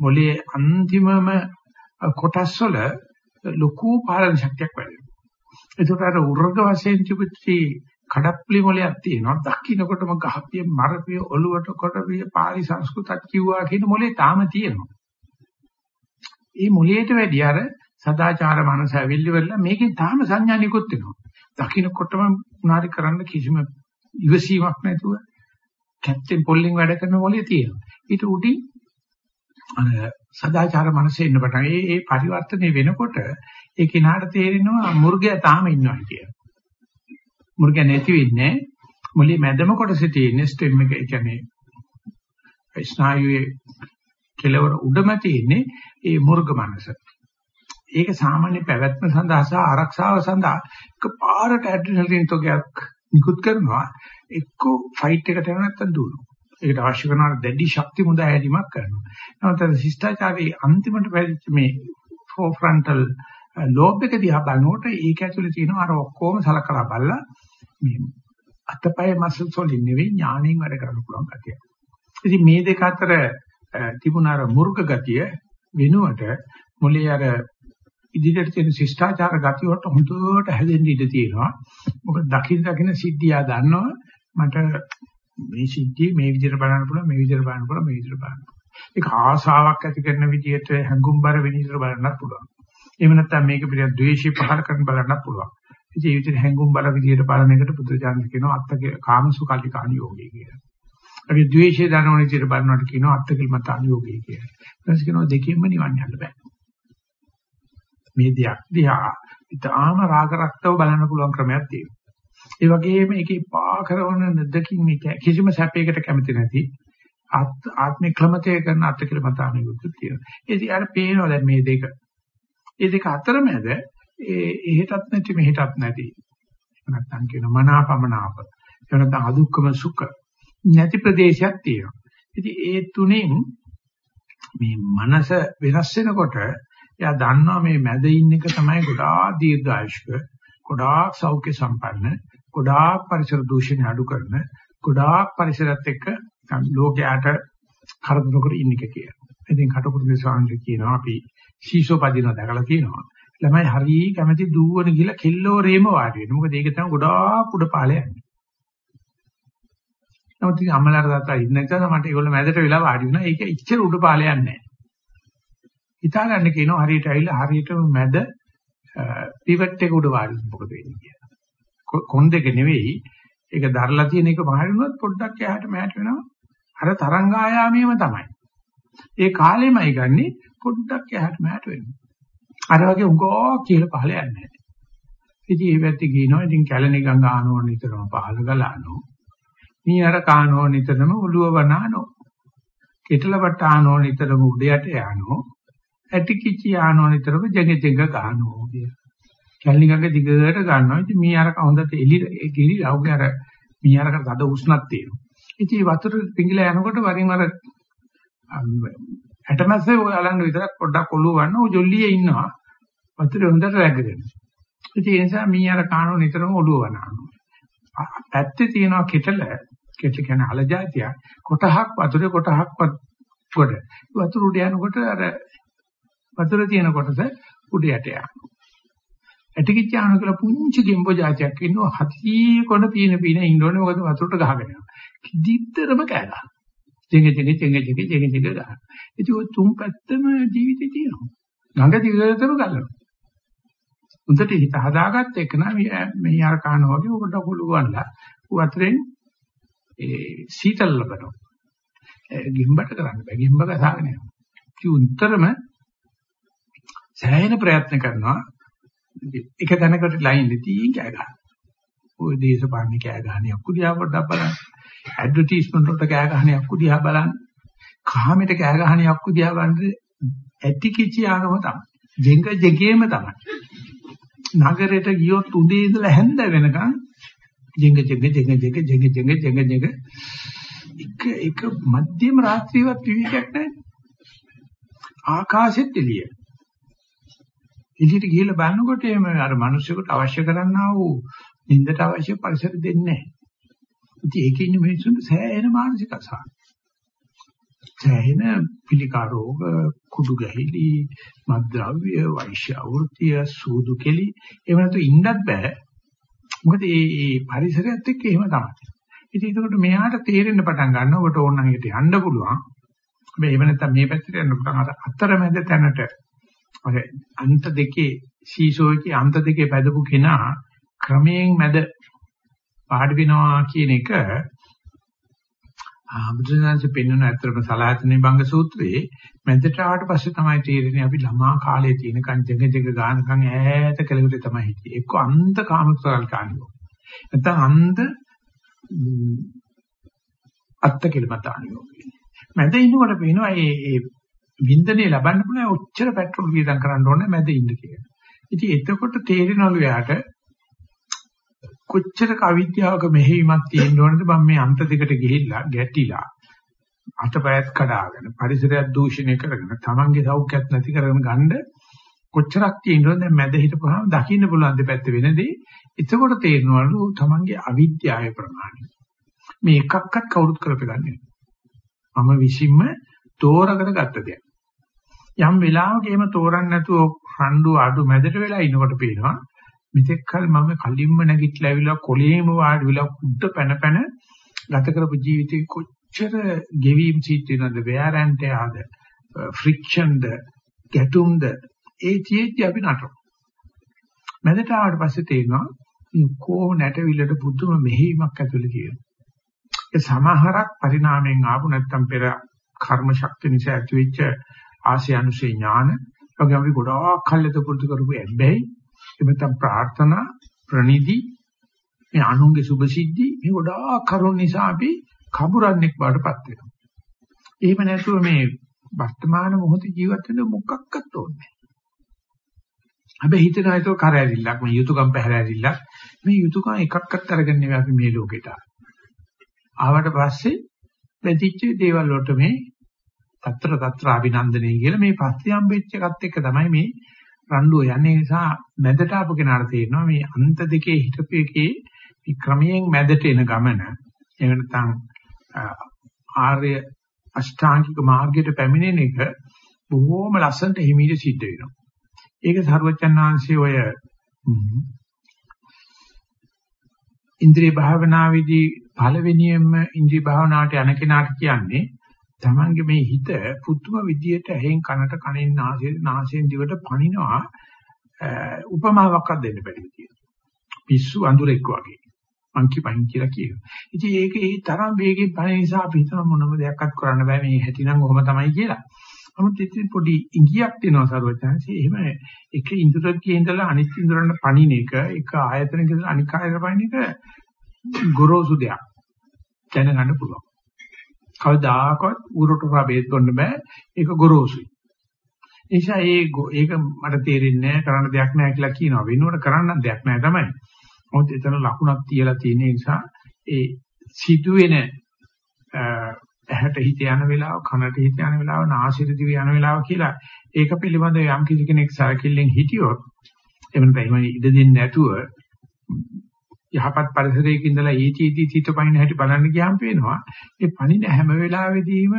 මොලේ අන්තිමම කොටස් වල ලොකු පාලන ශක්තියක් වැඩි වෙනවා. ඒකට අර උර්ග වශයෙන් තිබිච්චි කඩප්පුලි මොලයක් තියෙනවා. දකින්නකොටම ගහපිය මරපිය ඔලුවට කොටපිය පාලි සංස්කෘතත් කිව්වා කියන මොලේ තාම තියෙනවා. මේ මොලේට වැඩි අර සදාචාර මනස ඇවිල්ලි වෙලා මේකෙන් තාම සංඥා නිකුත් වෙනවා. දකින්නකොටම උනාරි කරන්න කිසිම ඉවසීමක් නැතුව කැප්ටන් පොල්ලෙන් වැඩ කරන මොලේ තියෙනවා. ඊට උඩින් අර සදාචාර මනසේ ඉන්න පටන් ඒ ඒ පරිවර්තනය වෙනකොට ඒ කෙනාට තේරෙනවා මුර්ගයා තාම ඉන්නවා කියලා. මුර්ගයා නැති වෙන්නේ මොලේ මැදම කොටසේ තියෙන ස්ටෙම් එක ඒ කියන්නේ ස්නායුවේ කෙලවර උඩම තියෙන්නේ ඒ මුර්ග මනස. ඒක සාමාන්‍ය පැවැත්ම සඳහා සහ ආරක්ෂාව සඳහා එකපාරට ඇඩ්‍රිනලින් තෝගයක් නිකුත් කරනවා එක්ක ෆයිට් එකට යනවා නැත්නම් දුවනවා. ඒකට අවශ්‍ය කරන දැඩි ශක්ති මුදා හැදීමක් කරනවා. නමුත් අර ශිෂ්ටාචාරයේ අන්තිමට පැවිච්ච මේ ෆෝෆ්‍රන්ටල් ලෝබ් එක දිහා බලනකොට ඒක ඇතුලේ තියෙන අර ඔක්කොම සලකලා බලලා මේ අතපය මසල්ස් වලින් නෙවෙයි ඥාණයෙන් වැඩ කරන්න පුළුවන් කතිය. ඉතින් මේ දෙක අතර තිබුණ අර මුර්ග ගතිය වෙනුවට මොලේ අර ඉදිරියට තියෙන ශිෂ්ටාචාර ගතිය වලට හොඳට හැදෙන්න ඉඩ තියෙනවා. මොකද දකින්න දකින්න සිද්ධියා දන්නවා මට මේ සිද්ධිය මේ විදිහට බලන්න පුළුවන් මේ විදිහට බලන්න පුළුවන් මේ විදිහට බලන්න. ඒක ආසාවක් ඇති කරන විදිහට හැඟුම්බර විදිහට බලන්නත් පුළුවන්. එහෙම නැත්නම් මේක පිළිබඳ ද්වේෂය පහල කරන බලන්නත් පුළුවන්. ඉතින් ඒ විදිහට හැඟුම්බර විදිහට බලන එකට බුදුචානන් කියනවා අත්තක කාමසුකල්ලිකාණ යෝගී කියලා. අපි ද්වේෂය දනවන විදිහට බලනකොට කියනවා අත්තකල් මත අනුയോഗී කියලා. ඊට කියනවා දෙකෙන්ම නිවන් යන්න බෑ. මේ දෙයක් දිහා ඉතාම රාග රක්තව බලන්න පුළුවන් ක්‍රමයක් තියෙනවා. ඒ වගේම ඒකේ පා කරන නැදකින් මේක කිසිම සැපයකට කැමති නැති ආත්මික ක්‍රමතේ කරන අත්කල මතානුගත තියෙනවා. ඒ අර පේනවා දැන් මේ දෙක. මේ දෙක අතරමැද ඒ එහෙටත් නැති මෙහෙටත් නැති නැත්නම් කියන මනාපමනාප එවනත් අදුක්කම සුඛ නැති ප්‍රදේශයක් තියෙනවා. ඉතින් ඒ තුනෙන් මේ මනස වෙනස් වෙනකොට එයා දන්නවා මේ මැද ඉන්න එක තමයි ගොඩාක් දීර්ඝායුෂ්ක, ගොඩාක් සෞඛ්‍ය සම්පන්න, ගොඩාක් පරිසර දූෂණ අඩු කරන, ගොඩාක් පරිසරත් එක්ක ලෝකයට කරදර කර ඉන්න එක කියලා. ඉතින් කටුකුරුනේ සාංශ කියනවා අපි සීසෝ පදින දැකලා තියෙනවා. ළමයි හරිය කැමති දුවන ගිහලා කෙල්ලෝරේම වාඩි වෙනවා. මොකද ඒක තමයි ගොඩාක් උඩ පාලේ යන්නේ. නමුත් ඉතින් අම්මලාට තාත්තා ඉන්න නිසා මට ඒගොල්ලෝ මැදට වෙලා වාඩි වුණා. ඒක ඉච්චර උඩ පාලේ යන්නේ නැහැ. හිතා ගන්න කියනවා හරියට ඇවිල්ලා හරියටම මැද පිවට් එක උඩ වාඩි මොකද වෙන්නේ කියලා. කොන් දෙක නෙවෙයි ඒක දරලා තියෙන එක මහරිනුවත් පොඩ්ඩක් එහාට මෙහාට වෙනවා. අර තරංග ආයාමයේම තමයි. ඒ කාලෙමයි ගන්නෙ පොඩ්ඩක් එහාට මෙහාට වෙනවා. අර වගේ උගෝ කියලා පහල යන්නේ නැහැ. ඉතින් ඒ පැත්තේ කියනවා ඉතින් කැලණි ගංගා ආනෝන නිතරම පහල ගලානෝ. මී අර කානෝ නිතරම ඔළුව වනානෝ. කෙටලපට ආනෝ නිතරම උඩ යට යano. ඇටිකිචි ආනෝ නිතරම ජගෙ ජෙග ගන්නවා කිය. කැලණිකගේ දිගට ගන්නවා. ඉතින් මේ අර හොඳට එලි එලි ලව්ගේ අර මේ අරකට තද උෂ්ණක් තියෙනවා. ඉතින් වතුර පිඟිලා යනකොට වරින් වර ඇටමැස්සේ ඔය අලන්න විතරක් පොඩ්ඩක් ඔළුව ගන්න ඔය ජොල්ලියේ ඉන්නවා. වතුර හොඳට රැගගෙන. ඉතින් ඒ නිසා මේ අර කානෝ නිතරම ඔළුව වනානවා. පැත්තේ තියෙනවා කෙටල කෙටල කියන්නේ අල జాතිය කොටහක් වතුරේ කොටහක් කොට වතුර උඩ යනකොට අර වතුර තියෙන කොටස උඩ යට යනවා. ඇටිකිච්චාන කියලා පුංචි ගෙම්බෝ జాතියක් ඉන්නවා හති කොට පීන පීන ඉන්න ඕනේ මොකද වතුරට ගහගෙන යනවා. කිදිත්තරම කෑලා. ජෙඟ ජෙඟ ජෙඟ ජෙඟ ජෙඟ ජෙඟ ගන්න. ඉතින් ඔය තුන් පැත්තම ජීවිතේ තියෙනවා. ගඟ දිගටම ගලනවා. උන්ට හිත හදාගත්ත එක නම් මේ අර කන වගේ උකට කොළු ගන්නලා වතුරෙන් ඒ සීතල ලබනවා. ගිම්බට කරන්න බෑ. ගිම්බ ගසාගෙන යනවා. උන්තරම සෑහෙන ප්‍රයත්න කරනවා එක තැනකට ලයින් දෙතියින් කෑ ගහනවා. ওই දේශපාලන කෑ ගහන්නේ අක්කු දිහා පොඩ්ඩක් බලන්න. ඇඩ්වර්ටයිස්මන්ට් වලට කෑ ගහන යක්කු දිහා බලන්න. කාමයට කෑ ගහන යක්කු දිහා බලන්න ඇති කිචි ආගම තමයි. ජෙංග ජෙගේම තමයි. නගරයට ගියොත් උදේ ඉඳලා හැන්ද වෙනකන් ජෙංග ජෙග ජෙංග ජෙග ජෙංග ජෙංග ජෙංග ජෙග එක එක මධ්‍යම රාත්‍රියවත් විවිධයක් නැහැ. ආකාශෙත් එළිය. එළියට ගිහිල්ලා බලනකොට එම අර මිනිස්සුන්ට අවශ්‍ය කරන්නා වූ නින්දට අවශ්‍ය පරිසර දෙන්නේ නැහැ. ඉතින් ඒකේ ඉන්න මිනිස්සුන්ට සෑහෙන මානසික අසහන. සෑහෙන පිළිකා රෝග, කුඩු ගැහිලි, මද්ද්‍රව්‍ය, වෛශ්‍ය අවෘත්‍ය, සූදු කෙලි ඒව නැතු ඉන්නත් බෑ. මොකද මේ මේ පරිසරයත් එක්ක එහෙම තමයි. ඉතින් ඒකට මෙයාට තේරෙන්න පටන් ගන්නවා ඔබට ඕන නම් හිට යන්න පුළුවන්. හැබැයි එහෙම නැත්නම් මේ පැත්තට යන්න පුළුවන් අර අතරමැද තැනට අර අන්ත දෙකේ සීසෝ එකේ අන්ත දෙකේ බැදපු කෙනා ක්‍රමයෙන් මැද පාඩ වෙනවා කියන එක බුදුසසුනේ පෙන්වන ඇත්තටම සලායතනෙ භංග සූත්‍රයේ මැදට ආවට පස්සේ තමයි තේරෙන්නේ අපි ළමා කාලේ තියෙනකන් ජග ජග ගානකන් ඈත කෙලෙකට තමයි හිටියේ. එක්ක අන්ත කාමසාල් කාණියෝ. නැත්නම් අන්ත අත්ත කෙලමතාණියෝ. මැද ඉන්නකොට පේනවා මේ මේ වින්දනේ ලබන්න පුළුවන් ඔච්චර පෙට්‍රල් වියදම් කරන්න ඕනේ මැද ඉන්න කියලා. ඉතින් එතකොට තේරෙනවලු එයාට කොච්චර කවිද්‍යාවක මෙහෙයීමක් තියෙන්න ඕනද? මම මේ අන්ත දෙකට ගිහිල්ලා ගැටිලා අතපයත් කඩාගෙන පරිසරයක් දූෂණය කරගෙන තමන්ගේ සෞඛ්‍යයක් නැති කරගෙන ගන්න කොච්චරක් තියෙනවද දැන් මැද හිටපුවාම දකින්න පුළුවන් දෙපැත්ත වෙනදී. එතකොට තේරෙනවලු තමන්ගේ අවිද්‍යාවේ ප්‍රමාණය. මේ එකක්වත් කවුරුත් කරපෙන්නේ මම විශ්ින්ම තෝරගෙන ගත්ත දෙයක්. යම් වෙලාවක එහෙම තෝරන්න නැතුව රණ්ඩු අඩු මැදට වෙලා ඉනකොට පේනවා මෙතෙක් කල මම කලින්ම නැගිටලා ඇවිල්ලා කොලේම වාඩි වෙලා කුඩ පැන පැන ගත කරපු ජීවිතේ කොච්චර ගෙවීම් සිත් වෙනවද wear and tear ෆ්‍රික්ෂන්ද ගැටුම්ද ඒ චේත්‍ය අපි නටන මැදට ආවට පස්සේ තේරෙනවා මේ කොහොම නැටවිල්ලට පුදුම මෙහෙයීමක් ඇතුළේ තියෙනවා. ඒ සමහරක් පරිණාමයෙන් ආපු නැත්තම් පෙර කර්ම ශක්තිය නිසා ඇතිවෙච්ච ආශය අනුසේ ඥාන වගේ අපි ගොඩාක් කල්යත පුරුදු කරපු හැබැයි එමෙතන ප්‍රාර්ථනා ප්‍රනිදි මේ අනුන්ගේ සුභ සිද්ධි මේ ගොඩාක් කරුණ නිසා අපි කබුරන්නෙක් බාටපත් වෙනවා. එහෙම නැතුව මේ වර්තමාන මොහොතේ ජීවත් වෙන්න මොකක්වත් ඕනේ නැහැ. හැබැයි හිතනවා ඒක කරහැරිල්ලක් මේ යුතුයකම් පැහැරහැරිල්ලක් මේ යුතුයකම් එකක්වත් අරගෙන නෙවෙයි අපි මේ ලෝකෙට ආවට පස්සේ වැදිච්ච දේවල් වලට මේ తත්‍ර తත්‍ර අභිනන්දනය කියලා මේ පස්සේ හම්බෙච්ච එකත් එක්ක තමයි මේ රණ්ඩුව යන්නේ නිසා මැදට ආපු කෙනාට තේරෙනවා මේ අන්ත දෙකේ හිටපු එකේ මේ ක්‍රමයෙන් මැදට එන ගමන එහෙම නැත්නම් ආර්ය අෂ්ටාංගික මාර්ගයට පැමිණෙන එක බොහෝම ලස්සනට හිමීට සිද්ධ වෙනවා. ඒක සර්වචන් වහන්සේ ඔය ඉන්ද්‍රිය භාවනාවේදී පළවෙනියෙන්ම ඉන්ද්‍රිය භාවනාවට යන කෙනාට කියන්නේ තමන්ගේ මේ හිත පුදුම විදියට ඇහෙන් කනට කනෙන් නාසයෙන් නාසයෙන් දිවට පනිනවා උපමාවක්වත් දෙන්න බැරි විදියට. පිස්සු අඳුරෙක් වගේ. මංකි පයින් කියලා කියනවා. ඉතින් ඒක ඒ තරම් වේගෙන් පනින නිසා අපි හිතන මොනම දෙයක්වත් කරන්න බෑ මේ හැටිනම් ඔහොම තමයි කියලා. නමුත් ඉතින් පොඩි ඉඟියක් දෙනවා සර්වඥාන්සේ. එහෙම එක ඉඳුරකේ ඉඳලා අනිත් ඉඳුරන්න පනින එක, එක ආයතනයක ඉඳලා අනික් ආයතන පනින එක ගොරෝසු දෙයක්. දැනගන්න පුළුවන්. කවදාකවත් උරට හොරා බේත් ගන්න බෑ. ඒක ගොරෝසුයි. නිසා ඒ ඒක මට තේරෙන්නේ නැහැ කරන්න දෙයක් නැහැ කියලා කියනවා. වෙනුවට කරන්න දෙයක් නැහැ තමයි. මොකද එතන ලකුණක් තියලා තියෙන නිසා ඒ සිදුවෙන ඇහැට හිත යන වෙලාව, කනට හිත යන වෙලාව, නාසයට දිව යන වෙලාව කියලා ඒක පිළිබඳව යම් කිසි කෙනෙක් සරකිල්ලෙන් හිටියොත් එහෙම නැත්නම් ඉඩ දෙන්නේ නැතුව යහපත් පරිසරයක ඉඳලා ඊටීටි සිත පයින් හැටි බලන්න ගියාම පේනවා මේ පණින හැම වෙලාවෙදීම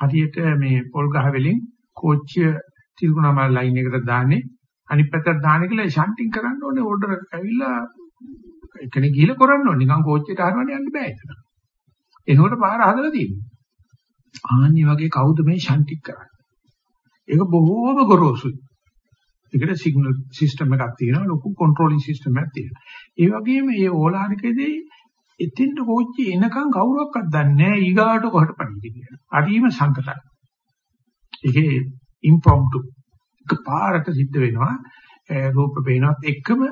හරියට මේ පොල් ගහ වලින් කෝච්චිය තිරුණාමල ලයින් එකට දාන්නේ අනිත් පැත්තට දාන්නේ කියලා ෂන්ටිං කරන්න ඕනේ ඕඩර් එකක් ඇවිල්ලා එකනේ ගිහලා කරන්න ඕනේ නිකන් කෝච්චියට හරවන්න යන්න බෑ එතන. එනකොට පාර හදලා තියෙනවා. ආන්නි වගේ කවුද මේ ෂන්ටික් කරන්නේ? ඒක බොහෝම ගොරෝසුයි. ඒකට සිග්නල් සිස්ටම් එකක් තියෙනවා ලොකු කන්ට්‍රෝලින් සිස්ටම් එකක් තියෙනවා. ඒ වගේම මේ ඕලාරිකදී එතින්ට කෝච්චි එනකන් කවුරක්වත් දන්නේ නැහැ ඊගාට කොහට පණිද කියලා. හරිම සංකතයි. ඒකේ ඉම්ප්‍රොම්ප්ටු එකපාරට සිද්ධ වෙනවා. රූප පේනවත් එකම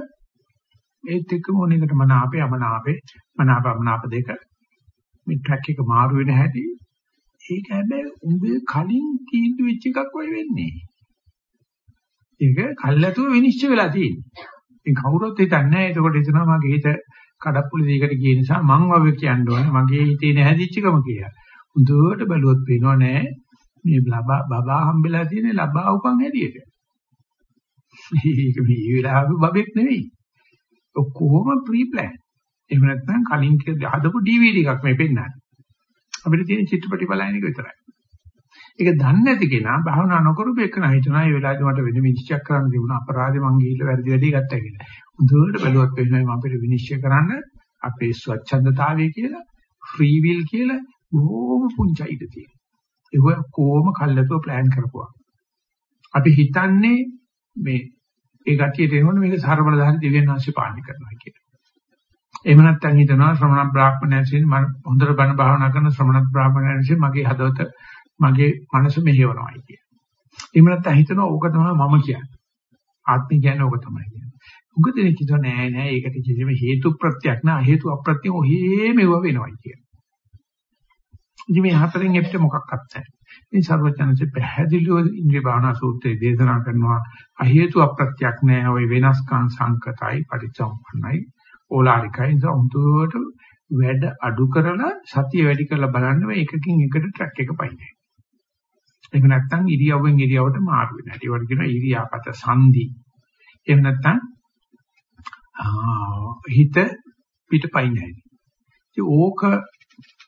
ඒත් එක්කම ඕනෙකට මනාපේ අමනාපේ මනාපමනාප දෙක මේ ට්‍රැක් එක මාරු වෙන හැටි ඒක හැබැයි උඹේ කලින් තීන්දුව වෙච්ච එකක් වයි වෙන්නේ. ඒක කල්ැතුව විනිශ්චය වෙලා තියෙන්නේ. ඉතින් කවුරුත් හිතන්නේ නැහැ. ඒකෝට හිතනවා මගේ හිත කඩප්පුලි දෙයකට ගිය නිසා මං වගේ කියන්න ඕනේ. මගේ හිතේ නැහැදිච්චකම කියලා. හොඳට බැලුවොත් පේනව නෑ මේ ලබා බබා හම්බෙලා තියෙන ලබා උපන් හැටියට. මේක මේ වෙලාවේ බබෙක් නෙවෙයි. ඔක්කොම ප්‍රී ප්ලෑන්. එහෙම නැත්නම් කලින් කියලා හදපු DVD එකක් මේ පෙන්නන්නේ. අපිට තියෙන චිත්‍රපටි බලන එක විතරයි. ඒක දන්නේ නැති කෙනා භාවනා නොකරපු එකන හිතනවා මේ වෙලාවේ මට වෙන විනිශ්චය කරන්න තිබුණා අපරාධේ මං ගිහිල්ලා වැරදි වැඩේ ගත්තා කියලා. හොඳට බැලුවත් වෙනවා මම අපිට විනිශ්චය කරන්න අපේ ස්වච්ඡන්දතාවය කියලා ෆ්‍රී විල් කියලා බොහොම පුංචයිද තියෙනවා. ඒක කොහොම කල්ලාතෝ ප්ලෑන් කරපුවා. අපි හිතන්නේ මේ ඒ ගැටියට එනකොට මේක සර්වබලධාරී දිව්‍යන් වහන්සේ පාලනය කරනවා කියලා. එහෙම නැත්නම් හිතනවා ශ්‍රමණ බ්‍රාහ්මණයන්සින් මම හොඳට බණ භාවනා කරන ශ්‍රමණ බ්‍රාහ්මණයන්සින් මගේ හදවත මගේ මනස මෙහෙවනවායි කිය. එහෙම නැත්නම් හිතනවා ඕක තමයි මම කියන්නේ. ආත්මය කියන්නේ ඕක තමයි කියන්නේ. උග දෙනෙක් හිතනවා නෑ නෑ ඒකට කිසිම හේතු ප්‍රත්‍යක් නෑ හේතු අප්‍රත්‍ය ඔහේ මෙව වෙනවයි කියන. ඉතින් මේ හතරෙන් එපිට මොකක්වත් නැහැ. ඉතින් සර්වඥාන්සේ පැහැදිලිව ඉන්ද්‍රිය භාවනා සූත්‍රයේ දේශනා කරනවා අහේතු අප්‍රත්‍යක් නෑ ওই වෙනස්කම් සංකතයි පරිච්ඡම්පන්නයි ඕලාරිකයි නිසා උන්ට වැඩ අඩු කරලා සතිය වැඩි කරලා බලන්න මේ එකකින් එකට ට්‍රැක් එක පයින්නේ. එහෙම නැත්නම් ඉරියව්වෙන් ඉරියව්වට මාරු වෙනවා. ඒවට කියනවා ඉරියාපත සංදි. එහෙම නැත්නම් හිත පිටපයින් හැටි. ඉතින් ඕක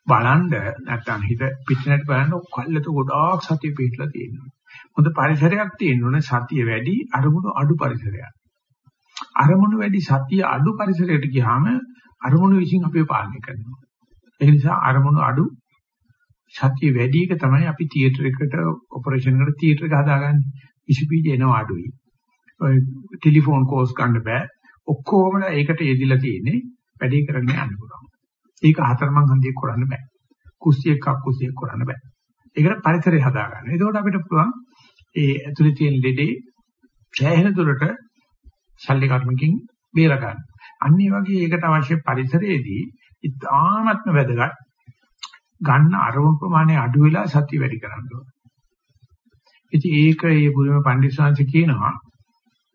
බලන්න නැත්නම් හිත පිටිනට බලන්න කල්ලත ගොඩාක් සතිය පිටලා තියෙනවා. හොඳ පරිසරයක් තියෙනවනේ සතිය වැඩි අරමුණු අඩු පරිසරයක්. අරමුණු වැඩි සතිය අඩු පරිසරයකට ගියාම අරමුණු විසින් අපිව පාලනය කරනවා. ඒ නිසා අරමුණු අඩු සතිය වැඩි එක තමයි අපි තියටර් එකට ඔපරේෂන් එකට තියටර් එක හදාගන්නේ. ඉසිපීඩ එනවා අඩුයි. ඔය ටෙලිෆෝන් කෝල්ස් ගන්න බෑ. ඔක්කොම ඒකට යෙදිලා තියෙන්නේ වැඩි කරන්න යන්න පුළුවන්. ඒක හතරමං හන්දියක් කරන්න බෑ. කුස්සියක් අක්කුසියක් කරන්න බෑ. ඒකට පරිසරය හදාගන්න. එතකොට අපිට පුළුවන් ඒ ඇතුලේ තියෙන ලෙඩේ සෑහෙන දුරට ශල්්‍ය කර්මකින් බේර ගන්න. අන්න ඒ වගේ ඒකට අවශ්‍ය පරිසරයේදී ඉතාමත්ම වැදගත් ගන්න අරමුණු ප්‍රමාණය අඩු වෙලා සතිය වැඩි කරන්න ඕන. ඉතින් ඒක ඒ බුදුම පඬිස්සංශ කියනවා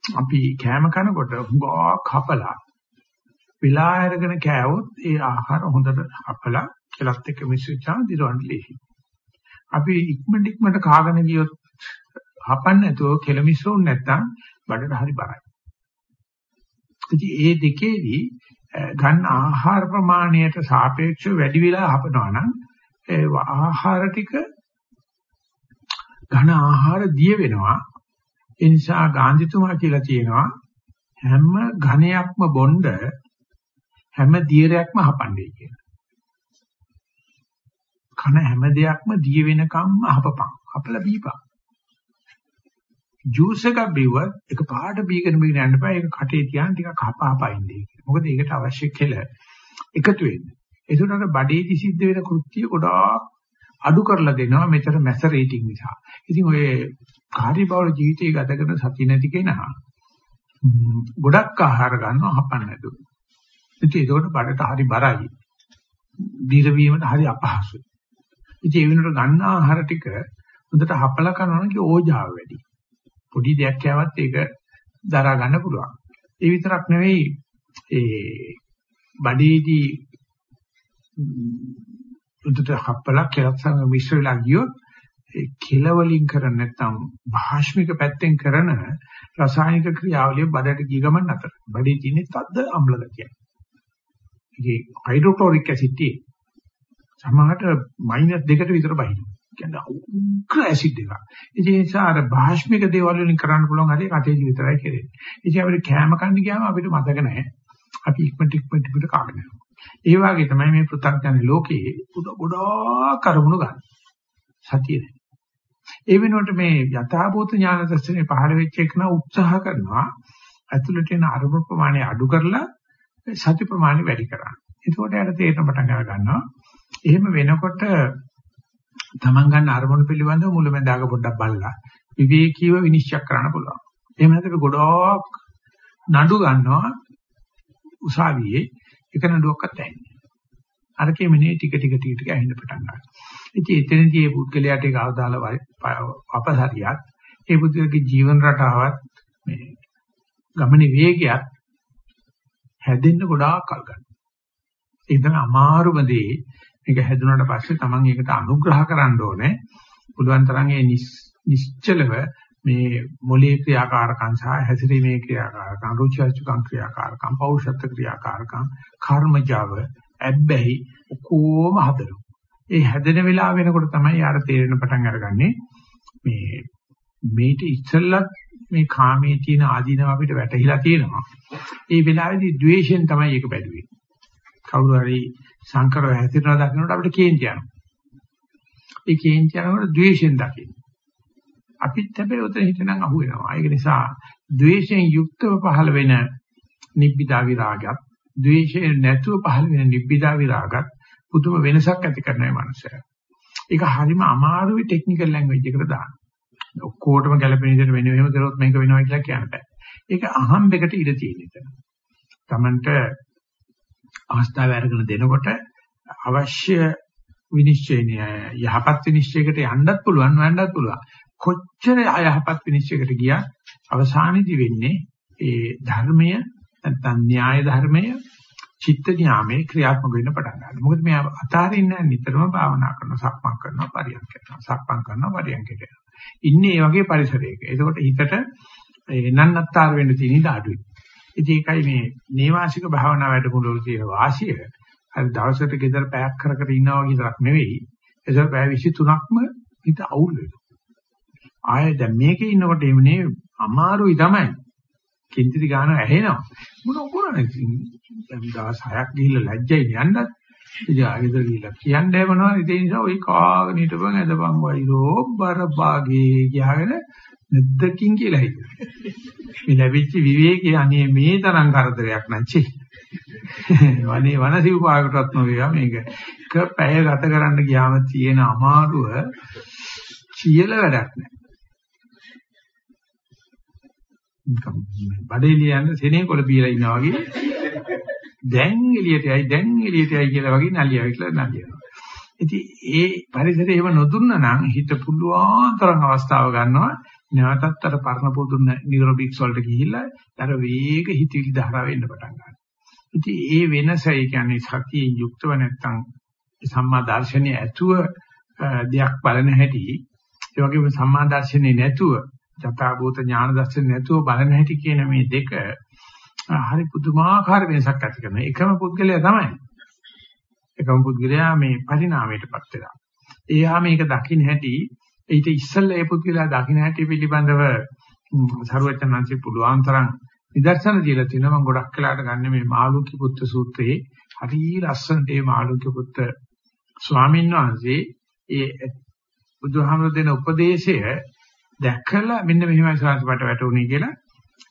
අපි කෑම කනකොට හුඟා කපලා වෙලා අරගෙන කෑවොත් ඒ ආහාර හොඳට අපලා කෙලත් එක්ක මිශ්‍රිතව දිරවන්න ලේසි. අපි ඉක්මනට ඉක්මනට කාගෙන ගියොත් හපන්න නැතුව කෙල මිශ්‍රුන් නැත්තම් බඩට හරි බරයි. ඉතින් ඒ දෙකේදී ගන්න ආහාර ප්‍රමාණයට සාපේක්ෂව වැඩි වෙලා හපනවා නම් ඒ ආහාර ටික ඝන ආහාර දිය වෙනවා. ඒ නිසා ගාන්ධිතුමා කියලා කියනවා හැම ඝණයක්ම බොණ්ඩ හැම දියරයක්ම හපන්නේ කියලා. කන හැම දෙයක්ම දිය වෙනකම්ම හපපන්. හපලා බීපන්. ජූස් එකක් බිව්වත් ඒක පාට බීගෙන බීගෙන යන්න බෑ. ඒක කටේ තියාන ටිකක් හපහපා ඉන්නේ. මොකද ඒකට අවශ්‍ය කෙල එකතු වෙන්නේ. ඒකට අර බඩේදි සිද්ධ වෙන කෘත්‍ය ගොඩාක් අඩු කරලා දෙනවා මෙතර මැසරේටින් නිසා. ඉතින් ඔය කාර්යබහුල ජීවිතය ගත කරන සතිය නැති කෙනා ගොඩක් ආහාර ගන්නවා හපන්න නැතුව. ඉතින් ඒකට බඩට හරි බරයි. දීර්ඝ වීමට හරි අපහසුයි. ඉතින් ඒ වෙනකොට ගන්න ආහාර ටික හොඳට හපලා කරනවා නම් ඕජාව වැඩි. පොඩි දෙයක් කෑවත් ඒක දරා ගන්න පුළුවන්. ඒ විතරක් නෙවෙයි ඒ බඩේදී උඩට හප්පලා කෙලත් සංග මිශ්‍ර වෙලා ගියොත් ඒ කෙලවලින් කරන නැත්නම් භාෂ්මික පැත්තෙන් කරන රසායනික ක්‍රියාවලිය බඩට ගිය ගමන් නැතර. බඩේ තියෙන තද්ද අම්ල ගතිය. ඒකේ හයිඩ්‍රොක්ලොරික් ඇසිඩ් තියෙන. සමහරට මයිනස් දෙකට විතර බහිනවා. කියන්නේ උග්‍ර ඇසිඩ් එකක්. ඒ නිසා අර භාෂ්මික දේවල් වලින් කරන්න පුළුවන් හරිය කටේජි විතරයි කෙරෙන්නේ. ඉතින් අපිට කැම කන්න ගියාම අපිට මතක නැහැ. අපි ඉක්මනට ඉක්මනට පිට කාගෙන යනවා. ඒ වගේ තමයි මේ පෘථග්ජන ලෝකයේ ගොඩාක් කරුණු ගන්න. සතිය නැහැ. ඒ වෙනුවට මේ යථාභූත ඥාන දර්ශනේ පහළ වෙච්ච එකන උත්සාහ කරනවා ඇතුළට එන අරමුණු ප්‍රමාණය අඩු කරලා සති ප්‍රමාණය වැඩි කරන්න. එතකොට යාට තේරෙන පටන් අර ගන්නවා. එහෙම වෙනකොට තමන් ගන්න අරමුණු පිළිබඳව මුලැමැදාක පොඩ්ඩක් බලලා විවේකීව විනිශ්චය කරන්න පුළුවන්. එහෙම නැත්නම් ගොඩක් නඩු ගන්නවා උසාවියේ එක නඩුවක්වත් ඇහෙන්නේ. අරකේ මෙනේ ටික ටික ටික ටික ඇහෙන්න පටන් ගන්නවා. ඉතින් එතනදී මේ පුද්ගලයාට ඒක අවදාලා අපසරියක් ඒ පුද්ගලගේ ජීවන රටාවත් මේ ගමනේ වේගයත් හැදෙන්න ගොඩාක් කල් ගන්නවා. ඒක තමයි අමාරුම දේ. මේක හැදුනට පස්සේ Taman ඒකට අනුග්‍රහ කරන්න ඕනේ. පුළුවන් තරම් ඒ නිශ්චලව මේ මොලේ ක්‍රියාකාරකම් සහ හැසිරීමේ ක්‍රියාකාරකම් රුචි අරුචිකම් ක්‍රියාකාරකම් පෞෂත්ව ක්‍රියාකාරකම් කර්මජව ඇබ්බැහි ඔක්කොම හදනවා. ඒ හැදෙන වෙලාව වෙනකොට තමයි යාර තේරෙන පටන් අරගන්නේ මේ මේට ඉස්සෙල්ලත් මේ කාමයේ තියෙන ආධිනව අපිට වැටහිලා තියෙනවා. ඒ වෙලාවේදී ද්වේෂයෙන් තමයි ඒක බැලුවේ. කවුරු හරි සංකරව හැසිරෙනවා දකින්නට අපිට කේන්ති යනවා. ඒ කේන්ති යනකොට ද්වේෂයෙන් දකින්න. අපිත් හැබැයි උතන හිටනම් අහු වෙනවා. ඒක නිසා ද්වේෂයෙන් යුක්තව පහළ වෙන නිබ්බිදා විරාගයත්, ද්වේෂයෙන් නැතුව පහළ වෙන නිබ්බිදා විරාගත් පුදුම වෙනසක් ඇති කරනයි මනුස්සයා. ඒක හරිම අමාරුයි ටෙක්නිකල් ලැන්ග්වේජ් එකට දාන්න. ඔක්කොටම ගැලපෙන විදිහට වෙන වෙනම කරොත් මේක වෙනවා කියලා කියන්න බෑ. ඒක අහම්බෙකට ඉඩ තියෙන එතන. Tamanට අවස්ථාව අරගෙන දෙනකොට අවශ්‍ය විනිශ්චයනය යහපත් විනිශ්චයකට යන්නත් පුළුවන් වෙන්නත් පුළුවන්. කොච්චර අයහපත් විනිශ්චයකට ගියත් අවසානයේදී වෙන්නේ ඒ ධර්මය නැත්නම් න්‍යාය ධර්මය චිත්ත න්යාමේ ක්‍රියාත්මක වෙන්න පටන් ගන්නවා. මොකද මේ අතාරින්න නිතරම භාවනා කරනවා, සක්මන් කරනවා, පරියන්ක කරනවා, සක්මන් කරනවා, පරියන්ක කරනවා. ඉන්නේ මේ වගේ පරිසරයක. එතකොට හිතට නන්නත්තර වෙන්න තියෙන ඉඩ අඩුයි. ඉතින් ඒකයි මේ නේවාසික භාවනා වැඩමුළුවල තියෙන වාසිය. හරි දවසට ගෙදර පැයක් කර කර ඉන්නවා වගේ තරක් නෙවෙයි. ඒසර පැය 23ක්ම හිත අවුල් වෙනවා. ආයෙ දැන් මේකේ ඉන්නකොට එමුනේ අමාරුයි තමයි. කිංචිති ගාන ඇහෙනවා. මොන කරන්නේ? දැන් දවස් 6ක් ගිහිල්ලා ලැජ්ජයි යන්නත්. ඉතින් ආයෙද ගිහිල්ලා කියන්නේ මොනවද? ඒ නිසා ওই කාගෙන හිටපන් ඇදපන් වයිරෝ බරපාගේ කියගෙන නැද්දකින් කියලා හිතුවා. මේ ලැබිච්ච විවේකයේ අනේ මේ තරම් කරදරයක් නැචි. වනේ වනසිව් පායකටවත් නොවේවා මේක. එක පැය ගත කරන්න ගියාම තියෙන අමාරුව සියල වැඩක් නැහැ. බඩේ ලියන්න සෙනේ කොළ බීලා ඉන්නා වගේ දැන් එළියට යයි දැන් එළියට යයි කියලා වගේ නලියා විතර නලියනවා. ඉතින් ඒ පරිසරය එහෙම නොදුන්නා නම් හිත පුළුවන් තරම් අවස්ථාව ගන්නවා නැවතත් අර පරණ පොදු නියුරොබික්ස් වලට ගිහිල්ලා අර වේග හිතවිලි ධාරා වෙන්න පටන් ගන්නවා. ඉතින් ඒ වෙනස ඒ කියන්නේ සතියෙන් යුක්තව නැත්තම් සම්මා දර්ශනය ඇතුව දෙයක් බලන හැටි ඒ වගේම සම්මා දර්ශනේ නැතුව යථාභූත ඥාන දර්ශන නැතුව බලන හැටි කියන මේ දෙක හරි පුදුමාකාර වෙනසක් ඇති කරනවා. එකම පුද්ගලයා තමයි. එකම පුද්ගලයා මේ පරිණාමයටපත් වෙනවා. එයා මේක දකින්න හැටි ඊට ඉස්සෙල්ලා ඒ පුද්ගලයා දකින්න හැටි පිළිබඳව සරුවචනන්සේ පුළුවන් තරම් නිදර්ශන දීලා තිනවා. මම ගොඩක් කලකට ගන්න මේ මාළුක්‍ය පුත්‍ර සූත්‍රයේ හරි ලස්සනට මේ මාළුක්‍ය පුත්‍ර ස්වාමීන් වහන්සේ ඒ බුදුහාමර දෙන උපදේශය දැකලා මෙන්න මෙහෙමයි සංස්පට වැටුනේ කියලා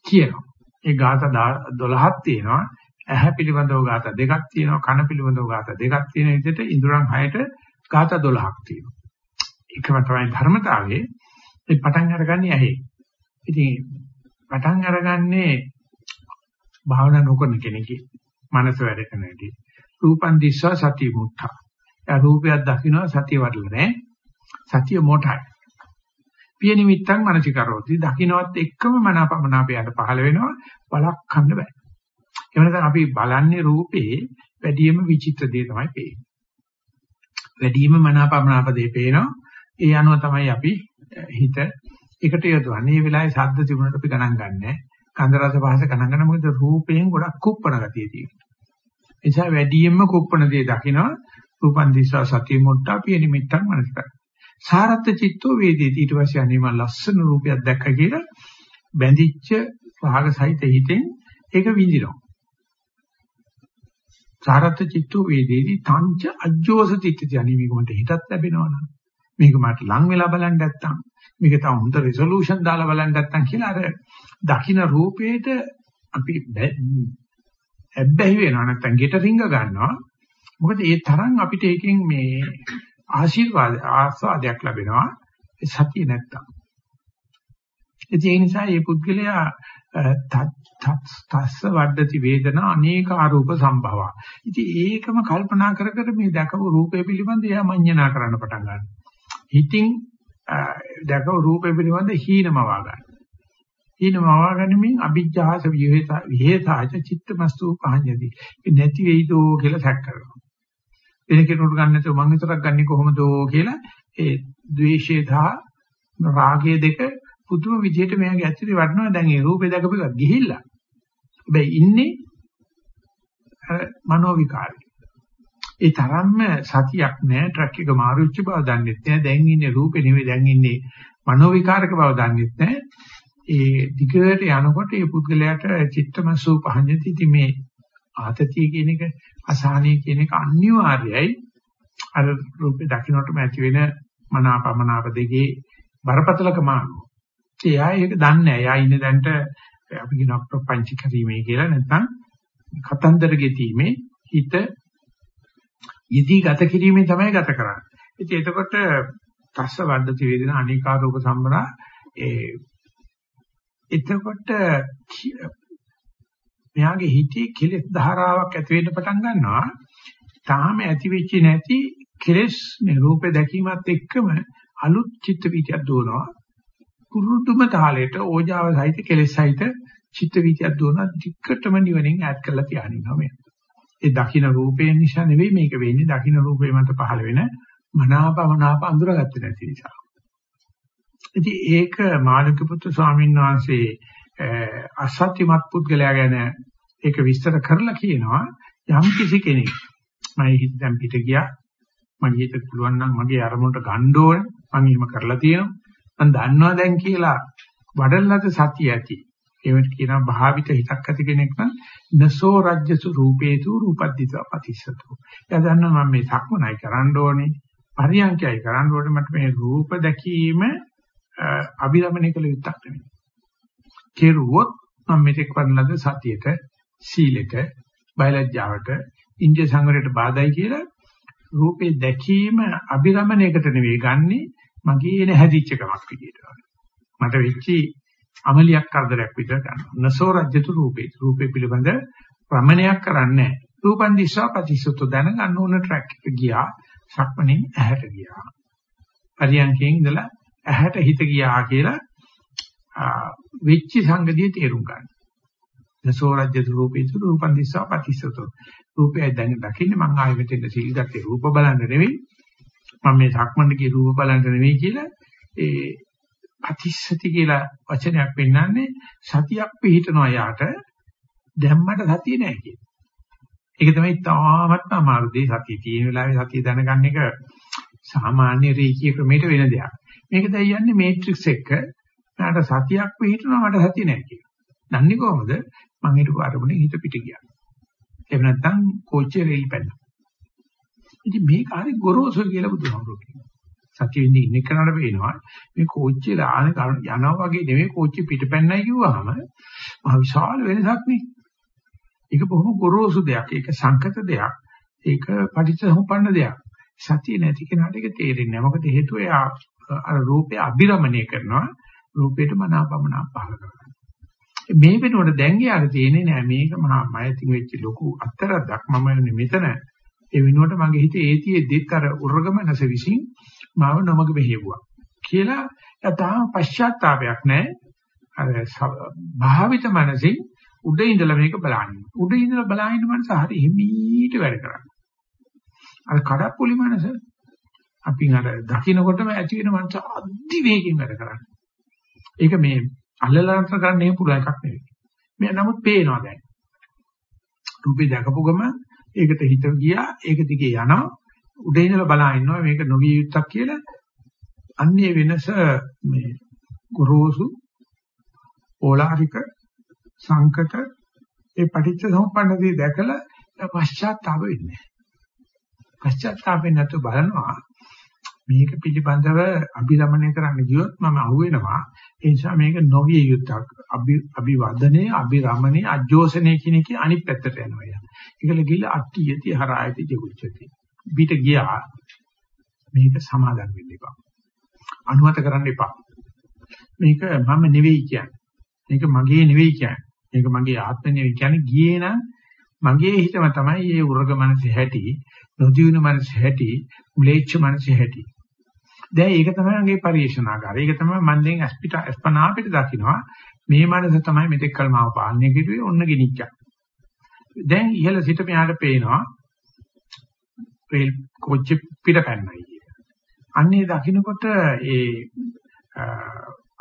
කියනවා. ඒ ગાත 12ක් තියෙනවා. ඇහැ පිළිබඳව ગાත දෙකක් තියෙනවා. කන පිළිබඳව ગાත දෙකක් තියෙන විදිහට ඉඳුරන් 6ට ગાත 12ක් තියෙනවා. ඒකම තමයි ධර්මතාවයේ ඒ පටන් අරගන්නේ ඇහි. ඉතින් පටන් අරගන්නේ භාවනා නොකරන කෙනෙක්ගේ මනස වැඩ කරන විදිහ. රූපන් දිස්සා සති මුත්තා. ඒ රූපයක් දකින්න සතිය වඩල නැහැ. සතිය මොටයි. පිය නිමිත්තන් මනසිකරෝති. දකින්නවත් එක්කම මනාපමනාපයට පහළ වෙනවා. බලක් ගන්න බෑ. ඒ වෙනසක් අපි බලන්නේ රූපේ වැඩිම විචිත්‍ර දේ තමයි පේන්නේ. වැඩිම මනාපමනාප දේ පේනවා. ඒ අනුව තමයි අපි හිත එකට යොදවන්නේ. මේ වෙලාවේ ශබ්ද තිබුණාට අපි ගණන් ගන්නෑ. ගන්ධ රස පහස ගණන් ගන්න මොකද රූපයෙන් ගොඩක් කුප්පණ ගතිය තියෙනවා. ඒ නිසා වැඩියෙන්ම කුප්පණ දේ දකිනවා රූපන් දිස්සා සතිය මොට්ටා පිය නිමිත්තන් මනසිකරෝති. සාරත්ත චිත්තෝ වේදේති. ඊට පස්සේ අනේ මම ලස්සන රූපයක් දැක්ක කියලා බැඳිච්ච රාග සහිත හිතෙන් ඒක විඳිනවා. සාරත්ත චිත්තෝ වේදේති. තංච අජ්ජෝස තිට්ඨති. අනේ මේක මට හිතත් ලැබෙනවා නම් මේක මට ලං වෙලා බලන්න නැත්තම් මේක තව හොඳ රෙසොලූෂන් දාලා බලන්න නැත්තම් කියලා අර දකින්න රූපේට අපි ඇබ්බැහි වෙනවා නැත්තම් ගෙට රිංග ගන්නවා. මොකද ඒ තරම් අපිට එකෙන් මේ ආශිර්වාද ආස්වාදයක් ලැබෙනවා ඒ සතිය නැත්තම්. ඒ නිසා මේ පුද්ගලයා තස්ස වඩති වේදනා අනේක ආරූප සම්භව. ඉතින් ඒකම කල්පනා කර කර මේ දැකපු රූපය පිළිබඳ එයා මඤ්ඤණා කරන්න පටන් ගන්නවා. හිතින් දැකපු රූපය පිළිබඳ හීනමවා ගන්න. හීනමවා ගැනීමෙන් අභිජ්ජාස විහෙතාච චිත්තමස්තු පහඤ්ඤති. ඒ නැති වෙයිදෝ කියලා සැක කරනවා. වෙන කෙනෙකුට ගන්න නැතුව මං විතරක් ගන්නේ කොහොමදෝ කියලා ඒ ද්වේෂය සහ රාගය දෙක පුදුම විදිහට මෙයාගේ ඇතුලේ වඩනවා දැන් ඒ රූපේ දැකපු එක ගිහිල්ලා. හැබැයි ඉන්නේ මනෝ විකාරේ ඒ තරම්ම සතියක් නැහැ ට්‍රක් එක මාරු වෙච්ච බව දන්නෙත් නැහැ දැන් ඉන්නේ රූපේ නෙවෙයි දැන් ඉන්නේ මනෝ විකාරක බව දන්නෙත් නැහැ ඒ දිගට යනකොට ඒ පුද්ගලයාට චිත්තමසූ පහඤ්ඤති ඉති මේ ආතතිය කියන එක අසහනය කියන එක අනිවාර්යයි අර රූපේ දකින්නටම ඇති වෙන මනාපමනාප දෙකේ බරපතලකම අනුව එයා ඒක දන්නේ නැහැ. එයා ඉන්නේ දැන්ට අපි කියන ප්‍රපංච කිරීමේ කියලා නැත්නම් කතන්දර ගෙතීමේ හිත යෙදී ගත කිරීමේ තමයි ගත කරන්නේ. ඉතින් එතකොට තස්ස වද්දති වේදන අනිකාරෝප සම්බරා ඒ එතකොට මෙයාගේ හිතේ කෙලෙස් ධාරාවක් ඇති වෙන්න පටන් ගන්නවා. තාම ඇති වෙච්ච නැති කෙලෙස් මේ රූපේ දැකීමත් එක්කම අලුත් චිත්ත වීතියක් දුවනවා. කුරුදුම තාලෙට ඕජාව සහිත කෙලෙස් සහිත චිත්ත වීතියක් දුවන දික්කටම නිවනින් ඈත් කරලා තියානිනවා මේ. ඒ දකින්න රූපයෙන් නිසා නෙවෙයි මේක වෙන්නේ දකින්න රූපේ මත පහළ වෙන මනාපමනාප අඳුරගත්තේ නැති නිසා. ඉතින් ඒක මාළික පුත්තු ස්වාමීන් වහන්සේ අසත්‍යමත් පුද්ගලයා ගැන ඒක විස්තර කරලා කියනවා යම් කිසි කෙනෙක් මම හිත දැන් පිට ගියා මගේ හිතට පුළුවන් නම් මගේ අරමුණට ගන්න ඕනේ මම එහෙම කරලා තියෙනවා මම දන්නවා දැන් කියලා වඩලනද සතිය ඇති. ඒවට කියනවා භාවිත හිතක් ඇති කෙනෙක් නම් නසෝ රජ්‍යසු රූපේතු රූපද්දිත පතිස්සතු. එයා දන්නවා මම මේ සක්මනයි කරන්න ඕනේ. පරියන්කයයි කරන්න ඕනේ මට මේ රූප දැකීම අභිරමණය කළ යුත්තක් නෙමෙයි. කෙරුවොත් මම මෙතෙක් වඩලද සතියට, සීලෙට, බයලජ්ජාවට, ඉන්දිය සංවරයට බාධායි කියලා රූපේ දැකීම අභිරමණයකට නෙවෙයි ගන්නේ මගේ එන හැදිච්ච කමක් විදියට මට වෙච්චි අමලියක් කරදරයක් විතර ගන්නවා. නසෝ රජ්‍යතු රූපේ. රූපේ පිළිබඳ ප්‍රමණයක් කරන්නේ රූපන් දිස්සා ප්‍රතිසුත දැනගන්න ඕන ට්‍රැක් එක ගියා. සක්මණෙන් ඇහැට ගියා. පරියන්කෙන් ඉඳලා ඇහැට හිත ගියා කියලා වෙච්චි සංගතිය තේරුම් ගන්න. නසෝ රජ්‍යතු රූපේතු රූපන් දිස්සා ප්‍රතිසුත. රූපය දැන දකින්නේ මං ආයෙ මෙතෙන් සිල් ගත්තේ රූප බලන්න නෙවෙයි මම මේ සක්මණේ ගිය රූප බලන්න නෙවෙයි කියලා ඒ අතිස්සති කියලා වචනයක් පෙන්වන්නේ සතියක් පිහිටනවා යාට දැම්මට සතිය නැහැ කියන. ඒක තමයි තාමත් අමාරු දෙය සතිය තියෙන වෙලාවේ සතිය දැනගන්න එක සාමාන්‍ය රේඛීය ක්‍රමයට වෙන දෙයක්. මේක දැන් යන්නේ මේට්‍රික්ස් එක. මට සතියක් පිහිටනවා මට සතිය නැහැ කියන. දන්නේ කොහොමද? මම හිතපු අරමුණේ හිත පිට ගියා. එහෙම නැත්නම් කෝච්චිය රේල් පැනලා. ඉතින් මේක හරි ගොරෝසු කියලා බුදුහාමුදුරුවෝ කියනවා. සතිය වෙන්නේ ඉන්න කෙනාට පේනවා මේ කෝච්චිය ලාන යනවා වගේ නෙමෙයි කෝච්චිය පිටපැන්නයි කිව්වහම මහ විශාල වෙනසක් නේ. ඒක බොහොම ගොරෝසු දෙයක්. ඒක සංකත දෙයක්. ඒක පටිච්චසමුප්පන්න දෙයක්. සතිය නැති කෙනාට ඒක තේරෙන්නේ නැහැ. මොකද හේතුව එයා අර රූපය අභිරමණය කරනවා. රූපයට මනාපමනා පහල කරනවා. මේ වෙනකොට දැන් යාර තියෙන්නේ නෑ මේක මහා මයතින් වෙච්ච ලොකු අත්තරක් මම මෙතන. ඒ වෙනුවට මගේ හිතේ ඒතියෙද්දිත් අර උර්ගමනස විසින් මාව නොමග මෙහෙවුවා කියලා යතාම පශ්චාත්තාවයක් නැහැ අර භාවිත මනසින් උඩ ඉඳලා මේක බලන්නේ. උඩ ඉඳලා බලහින්න මනස හරි හිමීට වැඩ කරන්නේ අර කඩප්පුලි මනස අපි අර දකින්නකොටම ඇති වෙන මනස අධි වේගෙන් වැඩ කරන්නේ ඒක මේ අල්ලලාන්තර ගන්න එහෙම පුළුවන් එකක් නෙවෙයි. මේ නමුත් පේනවා දැන්. රූපේ දැකපු ගම ඒකට හිත ගියා ඒක දිගේ යනවා. උඩ ඉඳලා බලා ඉන්නවා මේක නොවිය යුත්තක් කියලා. අන්නේ වෙනස මේ ගොරෝසු ඕලාරික සංකත ඒ පටිච්ච සමුප්පන්නදී දැකලා පශ්චාත්තාප වෙන්නේ පශ්චාත්තාපෙන් නැතු බලනවා මේක පිළිබඳව අභිරමණය කරන්න ගියොත් මම අහුවෙනවා ඒ නිසා මේක නොවිය යුත්තක් අභි අභිවදනේ අභිරමණේ අජෝසනේ කියන එකේ අනිත් පැත්තට යනවා ඒකල ගිහිල්ලා අට්ටියති හරායති ජිගුච්ඡති. පිට ගියා මේක සමාදන් වෙන්න එපා. අනුමත කරන්න එපා. මේක මම නෙවෙයි කියන්නේ. මේක මගේ නෙවෙයි කියන්නේ. මේක මගේ ආත්ම නෙවෙයි කියන්නේ ගියේ නම් මගේ හිතම තමයි මේ උරග මනසේ හැටි, නොදියුණු මනසේ හැටි, උලේච්ඡ මනසේ හැටි. දැන් ඒක තමයි මගේ පරිේශනාකාරය. ඒක තමයි මම දැන් අස්පිට අස්පනා පිට දකින්නවා. මේ මනස තමයි මෙතෙක් කල මාව පාලනය කෙරුවේ ඔන්න ගෙනිච්චා. දැන් ඉහළ සිට මෙහාට පේනවා රේල් කෝච්චි පිට පැන්නයි කියන. අන්නේ දකින්නකොට ඒ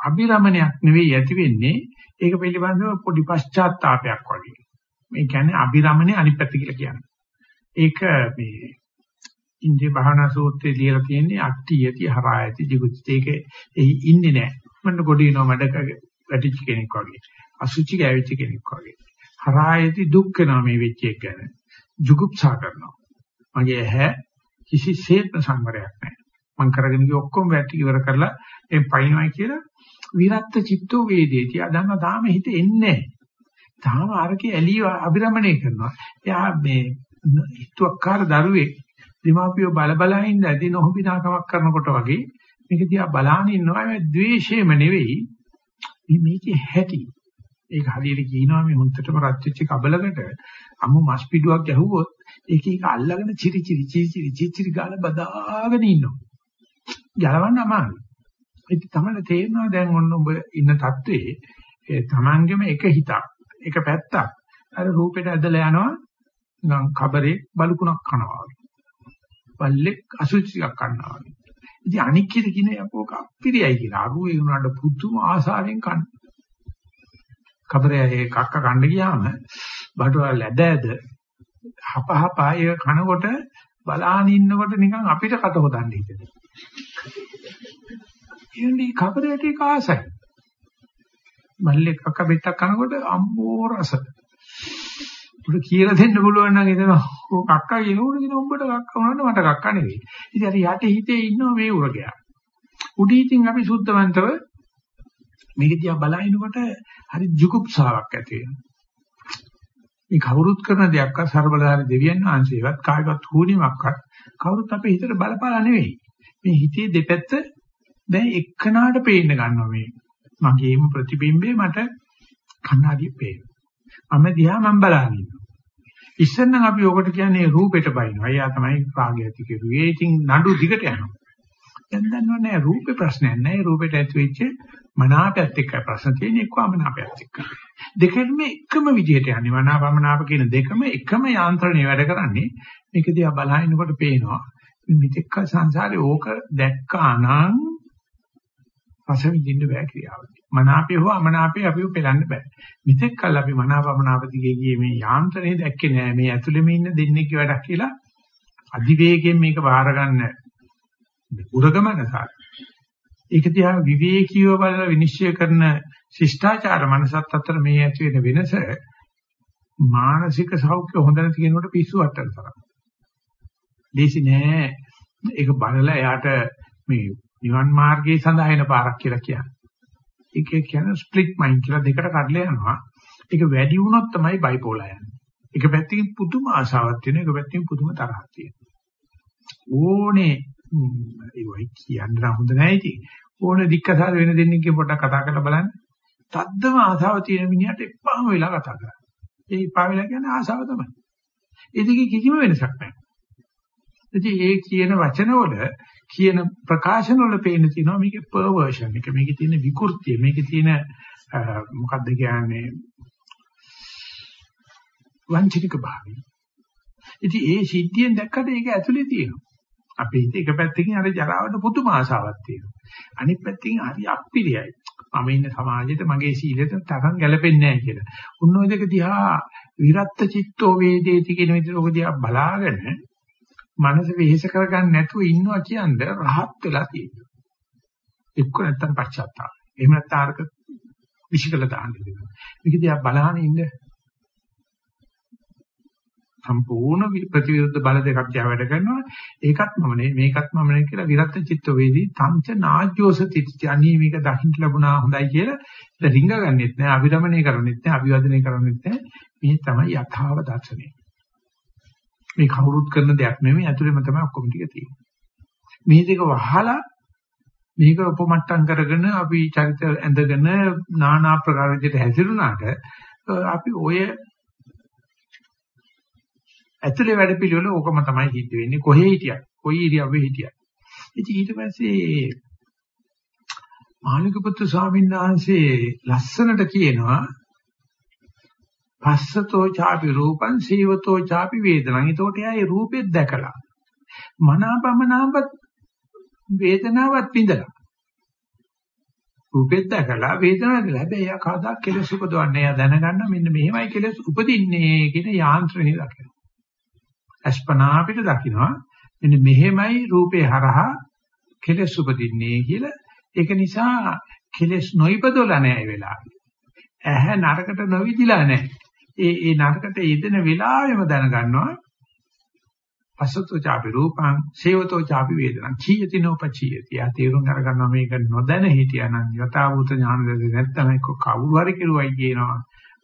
අභිරමණයක් නෙවෙයි ඇති වෙන්නේ ඒක පිළිබඳව පොඩි පශ්චාත්තාවයක් වගේ. මේ කියන්නේ අභිරමණය අනිත් පැත්ත කියලා කියන්නේ. ඒක මේ ඉන්ද්‍රිය භාවනා සූත්‍රයේ ලියලා තියෙන්නේ අට්ටි යති හරායති jigutti. ඒක එහි ඉන්නේ නැහැ. මන්න ගොඩිනව මඩක වැටිච්ච කෙනෙක් වගේ. අසුචි ගෑවිච්ච කෙනෙක් වගේ. හරායති දුක් වෙනවා මේ වෙච්ච එක ගැන. ජුගුප්සා කරනවා. මගේ ඇහැ කිසිසේත්ම සංවරයක් නැහැ. මං කරගෙන ගිය ඔක්කොම වැටි ඉවර කරලා එම් පයින්වයි කියලා විරත්ත චිත්තෝ වේදේති. අදම තාම හිත එන්නේ තාම අරකේ ඇලිය අභිරමණය කරනවා. එයා මේ හිතුවක්කාර දරුවෙක් දෙමාපියෝ බල බල ඉඳදී නොහොබිනාකමක් කරනකොට වගේ මේක දිහා බලාගෙන ඉන්නවා මේ ද්වේෂයම නෙවෙයි මේ මේකේ හැටි. ඒක හරියට කියනවා මේ හොන්තටම රත් වෙච්ච කබලකට අමු මස් පිඩුවක් ගැහුවොත් ඒක ඒක අල්ලගෙන චිරි චිරි චිරි චිරි චිරි චිරි ගාලා බදාගෙන ඉන්නවා. ගලවන්න අමාරුයි. ඒක තමයි තේරෙනවා දැන් ඔන්න ඔබ ඉන්න තත්ත්වයේ ඒ තමන්ගෙම එක හිතක් එක පැත්තක් අර රූපෙට ඇදලා යනවා නිකන් කබරේ බලුකුණක් කනවා වගේ. බල්ලෙක් අසුචියක් කනවා වගේ. ඉතින් අනික් කිර කියන යකෝක අපිරියයි කියලා. අරුවේ උනාට පුදුම ආසාවෙන් කන. කබරේ ඒ කක්ක කන්න ගියාම බඩවල ඇද ඇද හපහපා ඒ කනකොට බලාන ඉන්නකොට නිකන් අපිට කට හොදන්න හිතෙනවා. ඉන්නේ කබරේට ඒක ආසයි. මල්ලෙක් කක්ක බෙට්ටක් කනකොට අම්මෝ රස. උඩ කියලා දෙන්න පුළුවන් නම් එතන ඕ කක්කා කියනකොට දින උඹට කක්ක වුණාට මට කක්ක නෙවෙයි. ඉතින් අර යට හිතේ ඉන්නව මේ උරගයා. උඩ ඉතින් අපි සුද්ධවන්තව මේක දිහා බලනකොට හරි ජුකුප්සාවක් ඇති වෙනවා. මේ කවුරුත් කරන දෙයක්වත් ਸਰබලධාරී දෙවියන් වහන්සේවත් කායවත් හුනියක්වත් කවුරුත් අපේ හිතට බලපාලා නෙවෙයි. මේ හිතේ දෙපැත්ත දැන් එක්කනාට පේන්න ගන්නවා මේ. මගේම ප්‍රතිබිම්බේ මට කණ්ණාඩියේ පේනවා. මම දිහා මම බලන්නේ. ඉස්සෙල්නම් අපි ඔකට කියන්නේ රූපෙට බයිනවා. එයා තමයි රාගය ඇති කෙරුවේ. ඉතින් නඩු දිගට යනවා. දැන් දන්නවනේ රූපේ ප්‍රශ්නයක් නැහැ. රූපෙට ඇති වෙච්ච මනාපයත් එක්ක ප්‍රශ්න තියෙන්නේ එක්ක අමනාපයත් එක්ක. දෙකෙන්ම එකම විදිහට යන්නේ මනාපමනාප කියන දෙකම එකම යාන්ත්‍රණය වැඩ කරන්නේ. මේක දිහා බලහිනකොට පේනවා. මේ මෙතෙක් සංසාරේ ඕක දැක්කා නම් රස විඳින්න බෑ ක්‍රියාවලිය. මනාපය හෝ අමනාපය අපිව පෙලන්න බෑ. මෙතෙක් කල් අපි මනාපමනාප දිගේ ගියේ මේ යාන්ත්‍රණය දැක්කේ නෑ. මේ ඇතුළෙම ඉන්න දෙන්නෙක් වැඩක් කියලා අධිවේගයෙන් මේක බාර ගන්න උරගමනසාර. ඒක දිහා විවේකීව බලලා විනිශ්චය කරන ශිෂ්ටාචාර මනසත් අතර මේ ඇති වෙන වෙනස මානසික සෞඛ්‍ය හොඳ නැති කෙනෙකුට පිස්සු වට්ටන තරම්. දේශි නෑ ඒක බලලා එයාට මේ නිවන් මාර්ගයේ සඳහා එන පාරක් කියලා කියන්නේ. ඒකේ කියන ස්ප්ලිට් මයින්ඩ් කියලා දෙකට කඩලා යනවා. ඒක වැඩි වුණොත් තමයි බයිපෝලා යන්නේ. එක පැත්තකින් පුදුම ආශාවක් තියෙනවා, එක පැත්තකින් පුදුම තරහක් තියෙනවා. ඕනේ ඒවයි කියන්න හොඳ නැහැ ඉතින්. ඕනේ දික්කසාර වෙන දෙන්නෙක්ගේ පොඩ්ඩක් කතා කරලා බලන්න. තද්දම ආශාව තියෙන මිනිහට එපාම වෙලා කතා කරා. ඒ එපා වෙලා කියන්නේ ආශාව තමයි. ඒ දෙකේ කිසිම වෙනසක් නැහැ. ඉතින් ඒ කියන වචනවල කියන ප්‍රකාශන වල පේන තියෙනවා මේකේ පර්වර්ෂන් එක මේකේ තියෙන විකෘතිය මේකේ තියෙන මොකක්ද කියන්නේ වංචනික භාවය. ඉතින් ඒ සිද්ධියෙන් දැක්කට ඒක ඇතුලේ තියෙනවා. අපේ හිත එක පැත්තකින් අර ජරාවට පුදුම ආසාවක් තියෙනවා. අනිත් පැත්තකින් හරි අප්පිරියයි. මම ඉන්න සමාජයට මගේ සීලයට තරම් ගැලපෙන්නේ නැහැ කියලා. උන් ඔය දෙක දිහා විරත්ත චිත්තෝ වේදේති කියන විදිහට ඔක දිහා බලාගෙන මනස වෙහෙස කරගන්න නැතුව ඉන්නවා කියන්නේ රහත් වෙලා තියෙනවා. එක්ක නැත්තම් පශ්චාත්තාප. එහෙම නැත්නම් අරක විශ්කල දාන්න දෙනවා. මේක දිහා බලහන් ඉන්න සම්පූර්ණ ප්‍රතිවිරුද්ධ බල දෙකක් දිහා වැඩ කරනවා. ඒකත් මම නේ මේකත් මම නේ කියලා විරත් චිත්ත වේදී තංච නාජ්‍යෝස තිටි අනී මේක දකින්න ලැබුණා හොඳයි කියලා රිංග ගන්නෙත් නෑ අභිරමණය කරන්නෙත් නෑ අභිවදනය කරන්නෙත් නෑ මේ තමයි යථාව දර්ශනය. මේ කවුරුත් කරන දෙයක් නෙමෙයි ඇතුළේම තමයි ඔක්කොම ටික තියෙන්නේ. මේ දෙක වහලා මේක උපමට්ටම් කරගෙන අපි චරිත ඇඳගෙන নানা ආකාර විදිහට හැසිරුණාට අපි ඔය ඇතුලේ වැඩ පිළිවෙල ඕකම තමයි සිද්ධ වෙන්නේ කොහේ හිටියත් කොයි ඉරියව්වේ හිටියත් ඉතින් ඊට පස්සේ මාළික පුත්තු ස්වාමීන් වහන්සේ ලස්සනට කියනවා පස්සතෝ ചാපි රූපං සීවතෝ ചാපි වේදනං. ඒතකොට එයා ඒ රූපෙත් දැකලා මනාපමනාපත් වේදනාවත් විඳලා රූපෙත් දැකලා වේදනාවක් දැකලා හැබැයි එයා කවදා කෙලෙස් උපදවන්නේ? එයා දැනගන්න මෙන්න මෙහෙමයි කෙලෙස් උපදින්නේ කියන යාන්ත්‍රණය දකිනවා. අස්පනා අපිට දකිනවා. මෙන්න මෙහෙමයි රූපේ හරහා කෙලෙස් උපදින්නේ කියලා. ඒක නිසා කෙලෙස් නොයිපදොලා නැහැ ඒ වෙලාවේ. ඇහැ නරකට නොවිදිලා නැහැ. ඒ ඒ නරකට යෙදෙන වෙලාවෙම දැනගන්නවා පසතෝ ചാපි රූපං සේවතෝ ചാපි වේදනං චීයති නෝපචීයති. ආ තේරුම් අරගන්නවා මේක නොදැන හිටියානම් යථාභූත ඥාන දෙන්නේ නැත්නම් එක්ක කවුරු හරි කෙරුවයි කියනවා.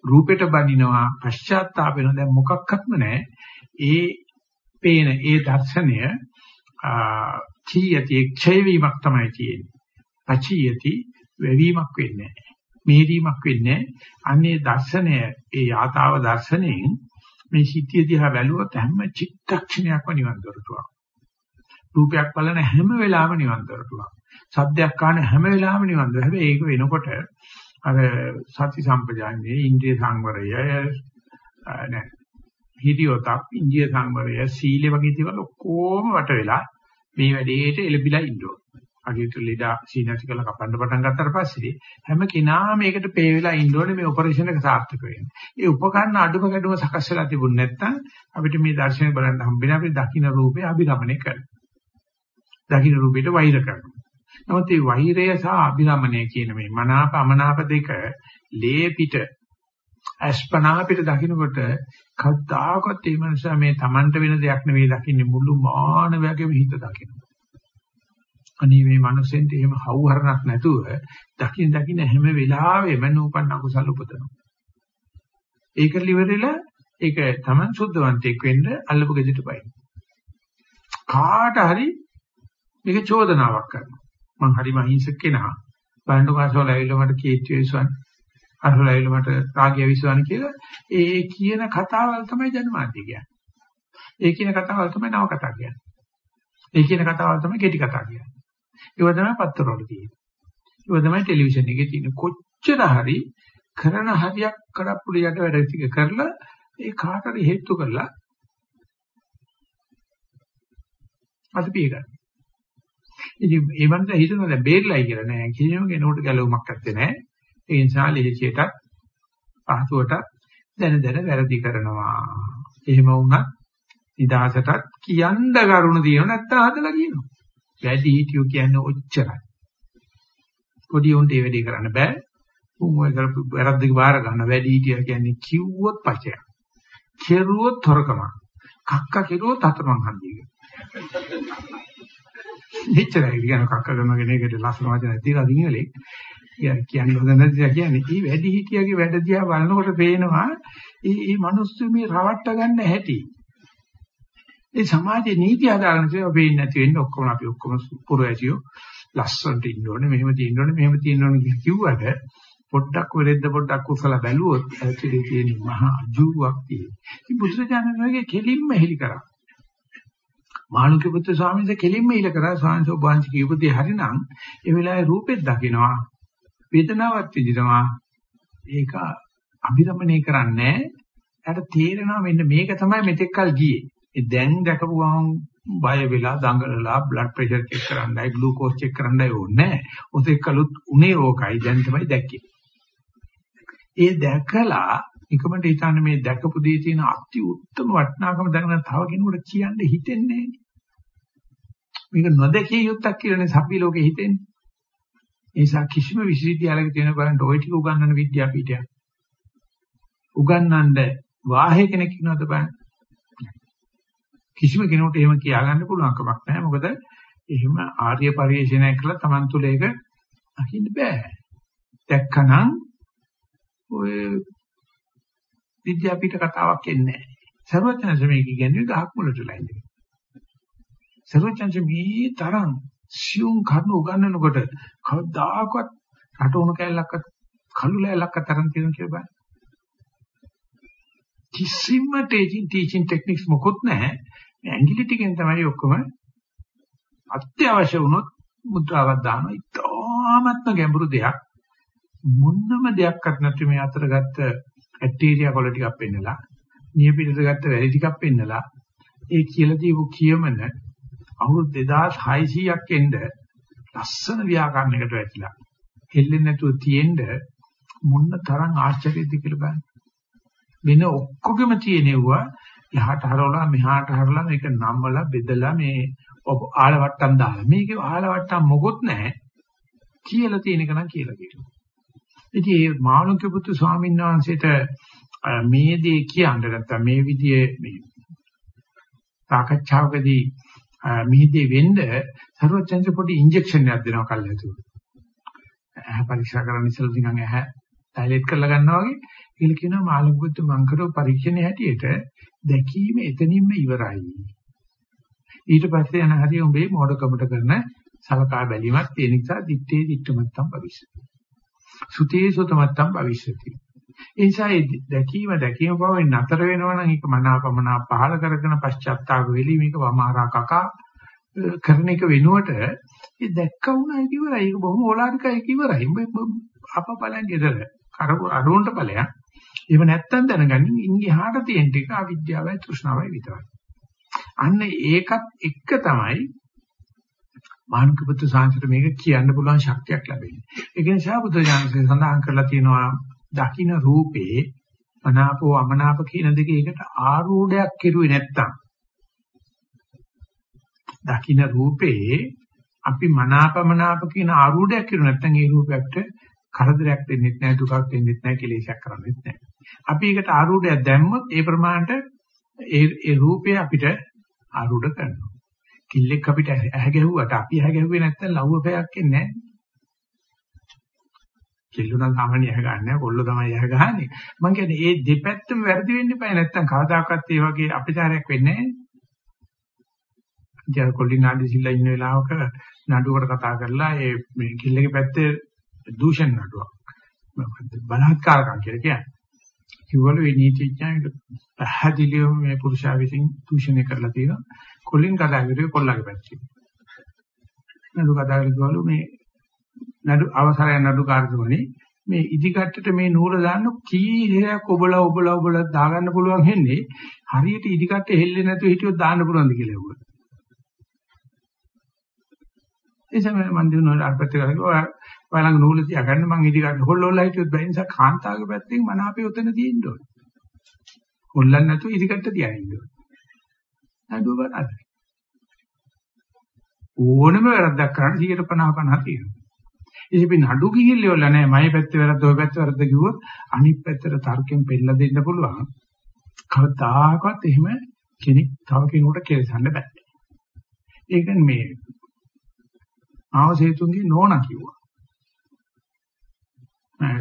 රූපෙට බඳිනවා පශ්චාත්තාප වෙනවා දැන් මොකක්වත්ම නැහැ. ඒ පේන ඒ දර්ශනය චීයති ක්ෂය වීමක් තමයි තියෙන්නේ. පචීයති වෙවීමක් වෙන්නේ නැහැ. මෙහෙදීමක් වෙන්නේ නැහැ. අන්නේ දර්ශනය ඒ යථාව දර්ශනයෙන් මේ සිටිය දිහා බැලුවොත් හැම චිත්තක්ෂණයක්ම නිවන් දොරටුවක්. රූපයක් බලන හැම වෙලාවෙම නිවන් දොරටුවක්. සද්දයක් අහන හැම වෙලාවෙම නිවන් දොරටුවක්. හැබැයි ඒක වෙනකොට අර සති සම්පජාන්නේ ඉන්ද්‍රිය සංවරය නෑ හිතියොතක් ඉන්ද්‍රිය සංවරය සීල වගේ දේවල් ඔක්කොම වට වෙලා මේ වැඩේට එළබිලා ඉන්න ඕන. අගේට ලීඩා සීනති කළ කපන්න පටන් ගත්තට පස්සේ හැම කෙනාම මේකට පේ වෙලා ඉන්න ඕනේ මේ ඔපරේෂන් එක සාර්ථක වෙන්න. ඒ උපකරණ අඩුම ගැඩුම සකස් වෙලා තිබුණ නැත්නම් අපිට මේ දර්ශනය බලන්න හම්බෙන්නේ අපි දකින්න රූපේ අභිරමණය කරනවා. දකින්න රූපයට වෛර කරනවා. නමුත් මේ වෛරය සහ අභිරමණය කියන මේ මනාප අමනාප දෙක ලේ පිට අස්පනා පිට දකින්නකොට කවදාකවත් මේ මනුස්සයා මේ Tamanට වෙන දෙයක් නෙවෙයි දකින්නේ මුළු මානවයාගේම හිත දකිනවා. අනේ මේ මිනිස්සෙන්ට එහෙම හවුහරණක් නැතුව දකින් දකින් හැම වෙලාවෙම නූපන්න අකුසල උපතනවා. ඒක liverලා ඒක Taman සුද්ධවන්තයෙක් වෙන්න අල්ලපු ගෙදරට බයින. කාට හරි මේක චෝදනාවක් කරනවා. මං හරිම අහිංසක කෙනා. බලන්න කාසවල ඇවිල්ලා මට කීර්ති විශ්වන් අරවල ඇවිල්ලා මට රාගය විශ්වන් කියලා ඒ කියන කතාවල් තමයි ජනමාධ්‍ය කියන්නේ. ඒ කියන කතාවල් තමයි නව කතා කියන්නේ. ඒ කියන කතාවල් තමයි කෙටි කතා කියන්නේ. ඒව තමයි පත්තරවල තියෙන්නේ. ඒව තමයි ටෙලිවිෂන් එකේ තියෙන්නේ. කොච්චර හරි කරන හරියක් කරප්පුල යට වැඩ ටික කරලා ඒ කාටද හේතු කරලා අද පිය ගන්න. ඉතින් ඒ වන්ද හිතනවා දැන් බේරලයි කියලා නෑ. කිසිම කෙනෙකුට ගැලවුමක් නැත්තේ නෑ. ඒ නිසා ලෙහෙචියටත් පහසුවටත් දැන දැන වැරදි කරනවා. එහෙම වුණත් නිදහසටත් කියන්න කරුණ තියෙනව නැත්නම් හදලා කියනවා. වැඩි හිටියෝ කියන්නේ ඔච්චරයි. පොඩි උන්ට ඒ වැඩේ කරන්න බෑ. උන් ඔය කරපු වැරද්දක බාර ගන්න වැඩි හිටියා කියන්නේ කිව්වොත් පචයක්. කෙරුවොත් තොරකම. කක්ක කෙරුවොත් අතමං හන්දියක. මෙච්චරයි කියන කක්ක කරනගෙන ඒකට ලස්සන වචන තියලා දිනවලේ. කියන්නේ හොඳ නැති කියන්නේ මේ වැඩි හිටියගේ වැඩ දිහා බලනකොට පේනවා මේ මේ මිනිස්සු මේ රවට්ට ගන්න හැටි. ඒ සමාජයේ නීති හදාගන්න තියෙනවා වෙන්නේ නැති වෙන්නේ ඔක්කොම අපි ඔක්කොම පුරවැසියෝ ලස්සනට ඉන්න ඕනේ මෙහෙම තියෙන්න ඕනේ මෙහෙම තියෙන්න ඕනේ කිව්වට පොඩ්ඩක් වෙරෙද්ද පොඩ්ඩක් උසලා බැලුවොත් ඇතුලේ තියෙන මහා අජුවක් තියෙනවා. ඉතින් බුදුසජාණන්ගේ කෙලින්ම හෙලි කරා. මානුක පුත්‍ර ස්වාමීන් වහන්සේ කෙලින්ම හෙලි කරා ස්වාමීන් වහන්සේ කියපුදී හරිනම් ඒ වෙලාවේ රූපෙත් දකිනවා වේදනාවක් විඳිනවා ඒක අභිරමණය කරන්නේ එයාට තේරෙනවා මෙන්න මේක තමයි මෙතෙක්කල් ගියේ ඒ දැන් දැකපු ගමන් බය වෙලා දඟලලා බ්ලඩ් ප්‍රෙෂර් චෙක් කරන්නයි ග්ලූකෝස් චෙක් කරන්නයි ඕනේ නැහැ. ඔතේ කලුත් උනේ ඕකයි දැන් තමයි දැක්කේ. ඒ දැකලා නිකමට හිතන්නේ මේ දැකපු දේ තියෙන අති උත්තම වටිනාකම දැනගෙන තව කෙනෙකුට කියන්න හිතෙන්නේ මේක නොදැකිය යුත්තක් කියලානේ සබ්බි ලෝකේ හිතෙන්නේ. ඒ නිසා කිසිම විශ්වවිද්‍යාලයක තියෙන බලන්න ඔය ටික උගන්වන විද්‍යාපීඨයක්. උගන්වන්න වාහේ කෙනෙක් ඉන්නවද බලන්න. කිසිම කෙනෙකුට එහෙම කියාගන්න පුළුවන් කමක් නැහැ. මොකද එහෙම ආර්ය පරිශ්‍රණය කළා Taman තුල ඒක අකින්න බෑ. දැක්කනම් ඔය විද්‍යාපීඨ කතාවක් එන්නේ නැහැ. සර්වඥ සමයේ කියන්නේ ගහක් මුලටලා ඉන්නේ. සර්වඥ මේ තරම් සියුම් කරුණු උගන්වනකොට කවදාකවත් රට උණු කැලලක්වත් කළු ලෑල්ලක්වත් තරම් තියෙන කියලා බලන්න. කිසිම ටීචින් ටීචින් ටෙක්නික්ස් මොකොත් නැහැ. ඇඟිලි ටිකෙන් තමයි ඔක්කොම අත්‍යවශ්‍ය වුණොත් මුද්‍රාවක් දානවා. ඉතාමත්ම ගැඹුරු දෙයක්. මොන්නම දෙයක්වත් නැති මේ අතර ගත්ත ඇක්ටීරියා කොළ ටිකක් පෙන්නලා, නියපිටට ගත්ත වැලි ටිකක් පෙන්නලා, ඒ කියලා දීපු කියමන අවුරුදු 2600ක් එන්න ලස්සන ව්‍යාකරණයකට වැටිලා. හෙල්ලෙන්නේ නැතුව තියෙන්න මොන්න තරම් ආශ්චර්යද කියලා බලන්න. වෙන ඔක්කොගෙම තියෙනවා එහාට හරවලා මෙහාට හරවලා මේක නම්වලා බෙදලා මේ ආලවට්ටම් දාලා. මේකේ ආලවට්ටම් මොකොත් නැහැ. කියලා තියෙන එක නම් කියලා කියනවා. ඉතින් මේ මාළුක්‍ය පුත්තු ස්වාමීන් වහන්සේට මේ දේ කියන්න නැත්තම් මේ විදිහේ මේ සාකච්ඡාවකදී මිහිදී වෙන්න සර්වචන්ද්‍ර පොඩි ඉන්ජෙක්ෂන් එකක් දෙනවා කල්ලාතුව. ඇහැ පරීක්ෂා කරන්න ඉස්සෙල්ලා නිකන් ඇහැ ඩයිලේට් කරලා ගන්නවා වගේ කියලා කියනවා මාළුක්‍ය මං කරෝ පරීක්ෂණයේ හැටියට දැකීම එතනින්ම ඉවරයි. ඊට පස්සේ යන හරිය උඹේ මෝඩකමට කරන සලකා බැලීමක් ඒ නිසා දිත්තේ දිට්ඨමත්තම් භවිෂ්‍යති. සුතේ සුතමත්තම් භවිෂ්‍යති. ඒ නිසා දැකීම දැකීම බව නතර වෙනවා නම් ඒක මනාපමනා පහල කරගෙන පශ්චාත්තාප වෙලී මේක වමාරා කකා කරන එක වෙනුවට ඒ දැක්ක වුණා ඒක ඉවරයි. ඒක බොහොම ඕලාරිකයි ඒක ඉවරයි. අපපලයන් ගෙදර කරපු අරුණට ඵලයක්. එහෙම නැත්තම් දැනගන්න ඉන්නේ එහාට තියෙන ටික අවිද්‍යාවයි තෘෂ්ණාවයි විතරයි. අන්න ඒකත් එක්ක තමයි මානුක පුත්‍ර සාංශයට මේක කියන්න පුළුවන් ශක්තියක් ලැබෙන්නේ. ඒක නිසා බුදු දහමේ සඳහන් කරලා තියෙනවා දකින්න රූපේ අනාපෝ අමනාප කියන දෙක ඒකට ආරූඪයක් කෙරුවේ නැත්තම් දකින්න රූපේ අපි මනාපමනාප කියන ආරූඪයක් කෙරුවේ නැත්තම් ඒ රූපයට කරදරයක් දෙන්නෙත් නැහැ දුකක් දෙන්නෙත් නැහැ කෙලෙසයක් කරන්නෙත් නැහැ. අපි ඒකට ආරූඪයක් දැම්මොත් ඒ ප්‍රමාණයට ඒ ඒ රූපය අපිට ආරූඪ කරනවා. කිල්ලෙක් අපිට ඇහැ ගැහුවට අපි ඇහැ ගැහුවේ නැත්තම් ලව්වපයක් එන්නේ නැහැ. කිල්ලු නම් සාමාන්‍ය ඇහැ ගන්න නැහැ කොල්ල තමයි ඇහැ ගහන්නේ. මම කියන්නේ මේ දෙපැත්තම වැරදි වෙන්න එපා නැත්තම් කවදාකවත් ඒ වගේ අපචාරයක් වෙන්නේ නැහැ. ඉතින් කොල්ලිනාඩි සිල්ලා ඉන්න වෙලාවක නඩුවකට කතා කරලා ඒ මේ කිල්ලගේ පැත්තේ දූෂණ නඩුවක්. බලහත්කාරකම් කියලා කියන්නේ. කිව්වලු මේ නීතිඥයන්ට පැහැදිලිවම මේ පුරුෂයා විසින් දූෂණය කරලා තියෙනවා. කොල්ලින් කතා කරුවේ කොල්ලගේ පැත්තේ. නඩු කතා කරලා මේ නඩු අවසරය නඩු කාර්යතුමනි මේ ඉදිකට්ටට මේ නූල දාන්න කී හේයක් ඔබලා ඔබලා ඔබලා දාගන්න පුළුවන් වෙන්නේ හරියට ඉදිකට්ට හෙල්ලෙන්නේ නැතුව හිටියොත් දාන්න පුළුවන්ද කියලා ඇහුවා. ඒ සමය මන් දිනුවල අර්පත්‍ය කරලා ඔයාලඟ නූල තියාගන්න මං ඉදිකට්ට හොල්ලෝලා හිටියොත් බැහැ නිසා කාන්තාවගේ පැත්තෙන් මන අපේ උතන තියෙන්න ඕනේ. හොල්ලන්න නැතුව ඉදිකට්ට තියාගෙන ඉන්න ඕනේ. නඩුව බලන්න. ඕනම වැරද්දක් කරන්න 150 50 තියෙනවා. ඉතින් අපි නඩු ගිහිල්ලා නෑ මගේ පැත්තේ වැරද්ද ඔය පැත්තේ වැරද්ද කිව්වොත් අනිත් පැත්තට තර්කයෙන් පෙන්නලා දෙන්න පුළුවන්. කවදාකවත් එහෙම කෙනෙක් තව කෙනෙකුට කෙලසන්න බෑ. ඒක මේ ආවසේතුන්ගේ නෝනා කිව්වා. මේ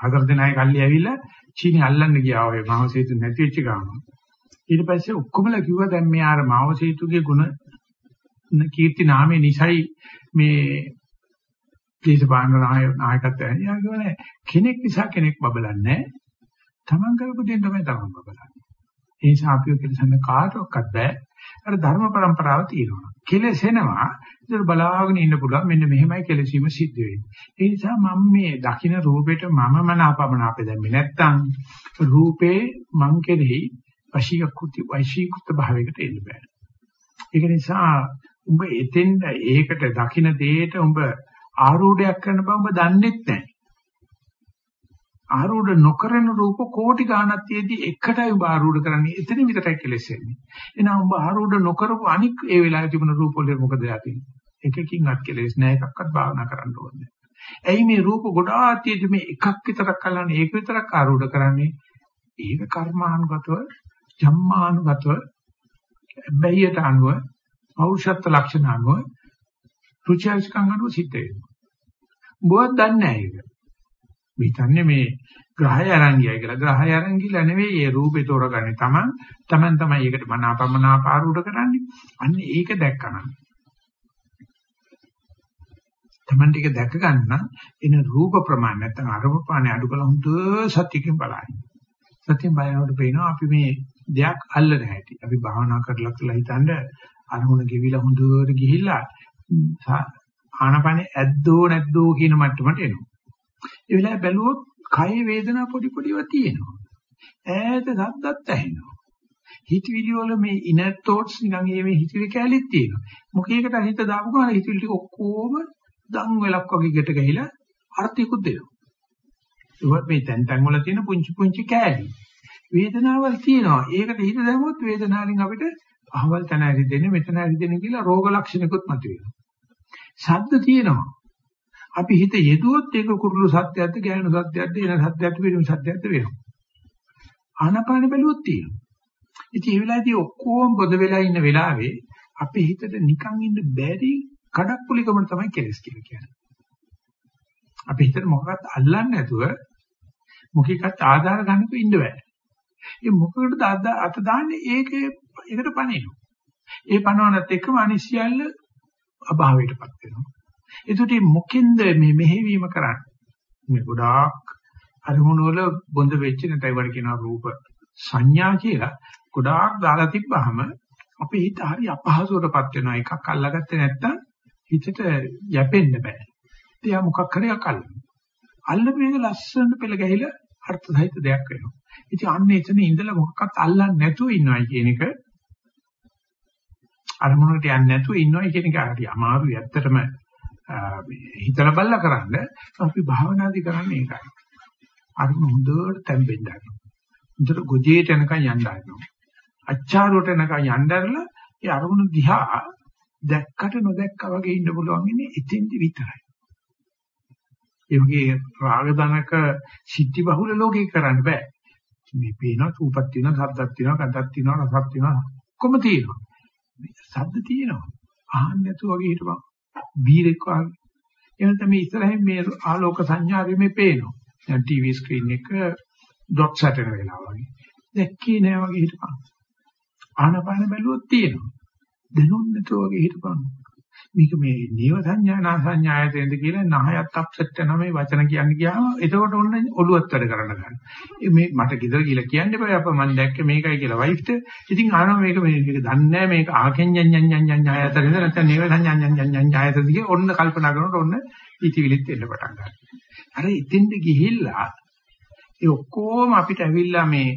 හතර දිනයි කල්ලි ඇවිල්ලා චීනි අල්ලන්න ගියා ඔය මාවසේතු නැති වෙච්ච ගාම. ඊට පස්සේ ඔක්කොමලා කිව්වා දැන් මේ ආර මාවසේතුගේ ගුණ කීර්ති නාමයේ නිසයි මේ දේශපාලන නායකත්වය යන්නේ කෙනෙක් නිසා කෙනෙක් බබලන්නේ තමන් කරපු දේ තමයි තමන් බබලන්නේ. ඒ නිසා අපිව කෙලසන්න කාටවත් බෑ. අර ධර්ම પરම්පරාව තියෙනවා. කෙලසෙනවා. ඒක බලාගෙන ඉන්න පුළුවන්. මෙන්න මෙහෙමයි කෙලසීම සිද්ධ වෙන්නේ. ඒ නිසා මම මේ දකින්න රූපෙට මම මනාපමන අපේ දැම්මේ නැත්තම් රූපේ මං කෙරෙහි වශීකృతి වශීකృత භාවයකට එන්න බෑ. ඒක නිසා උඹ එතෙන් ඒකට දකින්න දෙයට උඹ ආරූඪයක් කරන බව ඔබ දන්නෙත් නැහැ. ආරූඪ නොකරන රූප කෝටි ගණනක් තියදී එකටයි ඔබ ආරූඪ කරන්නේ. එතන විතරයි කෙලෙස් එන්නේ. එහෙනම් ඔබ ආරූඪ නොකරපු අනික් ඒ වෙලාවේ තිබුණ රූප වල මොකද යතින්නේ? එකකින්වත් කෙලෙස් නැහැ එකක්වත් භාවනා කරන්න ඕනේ. ඇයි මේ රූප ගොඩාක් තියෙදි මේ එකක් විතරක් අල්ලන්නේ ඒක විතරක් ආරූඪ කරන්නේ? ඒක කර්මානුගතව, ජම්මානුගතව, බැහැියට අනුව, පෞරුෂත්ව ලක්ෂණ අනුව රුචියිස්කම් අනුව සිද්ධ වෙනවා. උඹවත් දන්නේ නැහැ ඒක. මේ හිතන්නේ මේ ග්‍රහය අරන් ගියයි කියලා. ග්‍රහය අරන් ගිහලා නෙවෙයි ඒ රූපේ තෝරගන්නේ Taman. Taman තමයි ඒකට මනාපමනාපාරූඪ කරන්නේ. අන්න ඒක දැක්කනම්. Taman ටික දැක ගන්න එන රූප ප්‍රමාණය නැත්නම් අරූප ප්‍රමාණය අඩු කළ හොඳ සත්‍යකින් බලන්න. සත්‍යයෙන් බලනකොට පේනවා අපි මේ දෙයක් අල්ලන හැටි. අපි භාවනා කරලා කියලා හිතනද අරමුණ ගෙවිලා හොඳට ගිහිල්ලා ආනපනේ ඇද්දෝ නැද්දෝ කියන මට්ටමට එනවා. ඒ වෙලාවේ බැලුවොත් කය වේදනා පොඩි පොඩිව තියෙනවා. ඈත සද්දත් ඇහෙනවා. හිතවිලි වල මේ inner thoughts නිකන් මේ හිතවිලි කැලිත් තියෙනවා. මොකේකට හිත දාපු ගමන් හිතවිලි ටික ඔක්කොම දන් වෙලක් වගේ ගැට ගහිලා අර්ථිකුත් දෙනවා. ඒවත් මේ තැන් තැන් වල තියෙන පුංචි පුංචි කෑලි. වේදනාවල් තියෙනවා. ඒකට හිත දැමුවොත් වේදනාවෙන් අපිට අහවල් තැන හරි දෙන්නේ මෙතන හරි දෙන්නේ කියලා රෝග ලක්ෂණිකුත් මතුවෙනවා. ශබ්ද තියෙනවා. අපි හිත යෙදුවොත් ඒක කුරුළු සත්‍යයක්ද ගෑනු සත්‍යයක්ද එන සත්‍යයක්ද පිළිම සත්‍යයක්ද වෙනවා. ආනාපාන බැලුවොත් තියෙනවා. ඉතින් මේ වෙලාවේදී ඔක්කොම පොද වෙලා ඉන්න වෙලාවේ අපේ හිතට නිකන් ඉන්න බැරි කඩප්පුලිකම තමයි කෙලස් කියලා කියන්නේ. අපේ හිතට මොකක්වත් අල්ලන්නේ නැතුව මොකෙකත් ආධාර ගන්නක ඉන්න බෑ. ඒ මොකකටද අත දාන්නේ ඒකේ ඒකට පණිනවා. ඒ පණවනත් එක්කම අනිශ්චයල්ල අභාවයටපත් වෙනවා. ඒකට මොකෙන්ද මේ මෙහෙවීම කරන්නේ? මේ ගොඩාක් අරමුණු වල බොඳ වෙච්ච නැත්නම් ඒවට කියනවා රූප සංඥා කියලා. ගොඩාක් දාලා තිබ්බහම අපේ හිත හරි අපහසුවටපත් වෙනවා. එකක් අල්ලගත්තේ නැත්නම් හිතට යැපෙන්න බෑ. එයා මොකක් හරි අකල්ලන. අල්ලපු එක ලස්සනට පෙළ ගැහිලා අර්ථ සහිත දෙයක් වෙනවා. ඉතින් අන්න එතන ඉඳලා මොකක්වත් අල්ලන්නේ නැතුව ඉන්නවයි කියන එක අරමුණකට යන්නේ නැතුව ඉන්නවයි කියන එක හරි අමාරුයි. ඇත්තටම හිතලා බලලා කරන්න අපි භාවනාදි කරන්නේ ඒකයි. අරමුණ හොඳට තැම්බෙන්න ගන්නවා. හොඳට ගොජේට යනකම් යන්න ගන්නවා. අච්චාරුවට යනකම් යnderලා ඒ අරමුණ දිහා දැක්කට නොදැක්කා වගේ ඉන්න පුළුවන් ඉන්නේ එතෙන්දි විතරයි. ඒ වගේ රාග ධනක සිද්ධි බහුල ලෝකේ කරන්න බෑ. මේ පේනවා රූපක් තියෙනවා, ශබ්දක් තියෙනවා, ගඳක් තියෙනවා, රසක් තියෙනවා, කොහොම තියෙනවා. ශබ්ද තියෙනවා. අහන්න නැතුව වගේ හිටපන්. බීරෙක් වගේ. එහෙනම් මේ ඉස්සරහින් මේ ආලෝක සංඥාවේ මේ පේනවා. දැන් ටීවී ස්ක්‍රීන් එක ඩොට් සැටෙන වෙලාව වගේ. දැක්කේ නෑ වගේ හිටපන්. ආනපාන බැලුවොත් තියෙනවා. දැනුම් නැතුව වගේ හිටපන්. මේක මේ නේව සංඥා නා සංඥායතෙන්ද කියලා නහයත් අප්සෙට් වෙනවා මේ වචන කියන්නේ ගියාම එතකොට ඔන්න ඔළුවත් වැඩ කරන්න ගන්න. මේ මට ගෙදර කියලා කියන්න එපා අප මම දැක්කේ මේකයි කියලා වයිෆ්ට. ඉතින් ආනවා මේක මේක දන්නේ මේක ආකෙන් යන් යන් යන් යන් ඥායතෙන්ද නැත්නම් නේව සංඥා යන් යන් යන් ඥායතෙන්ද කියලා ඔන්න කල්පනා කරනකොට ඔන්න ඉතිවිලිත් එන්න පටන් ගන්නවා. අර ඉතින්ද ගිහිල්ලා ඒ ඔක්කොම අපිට ඇවිල්ලා මේ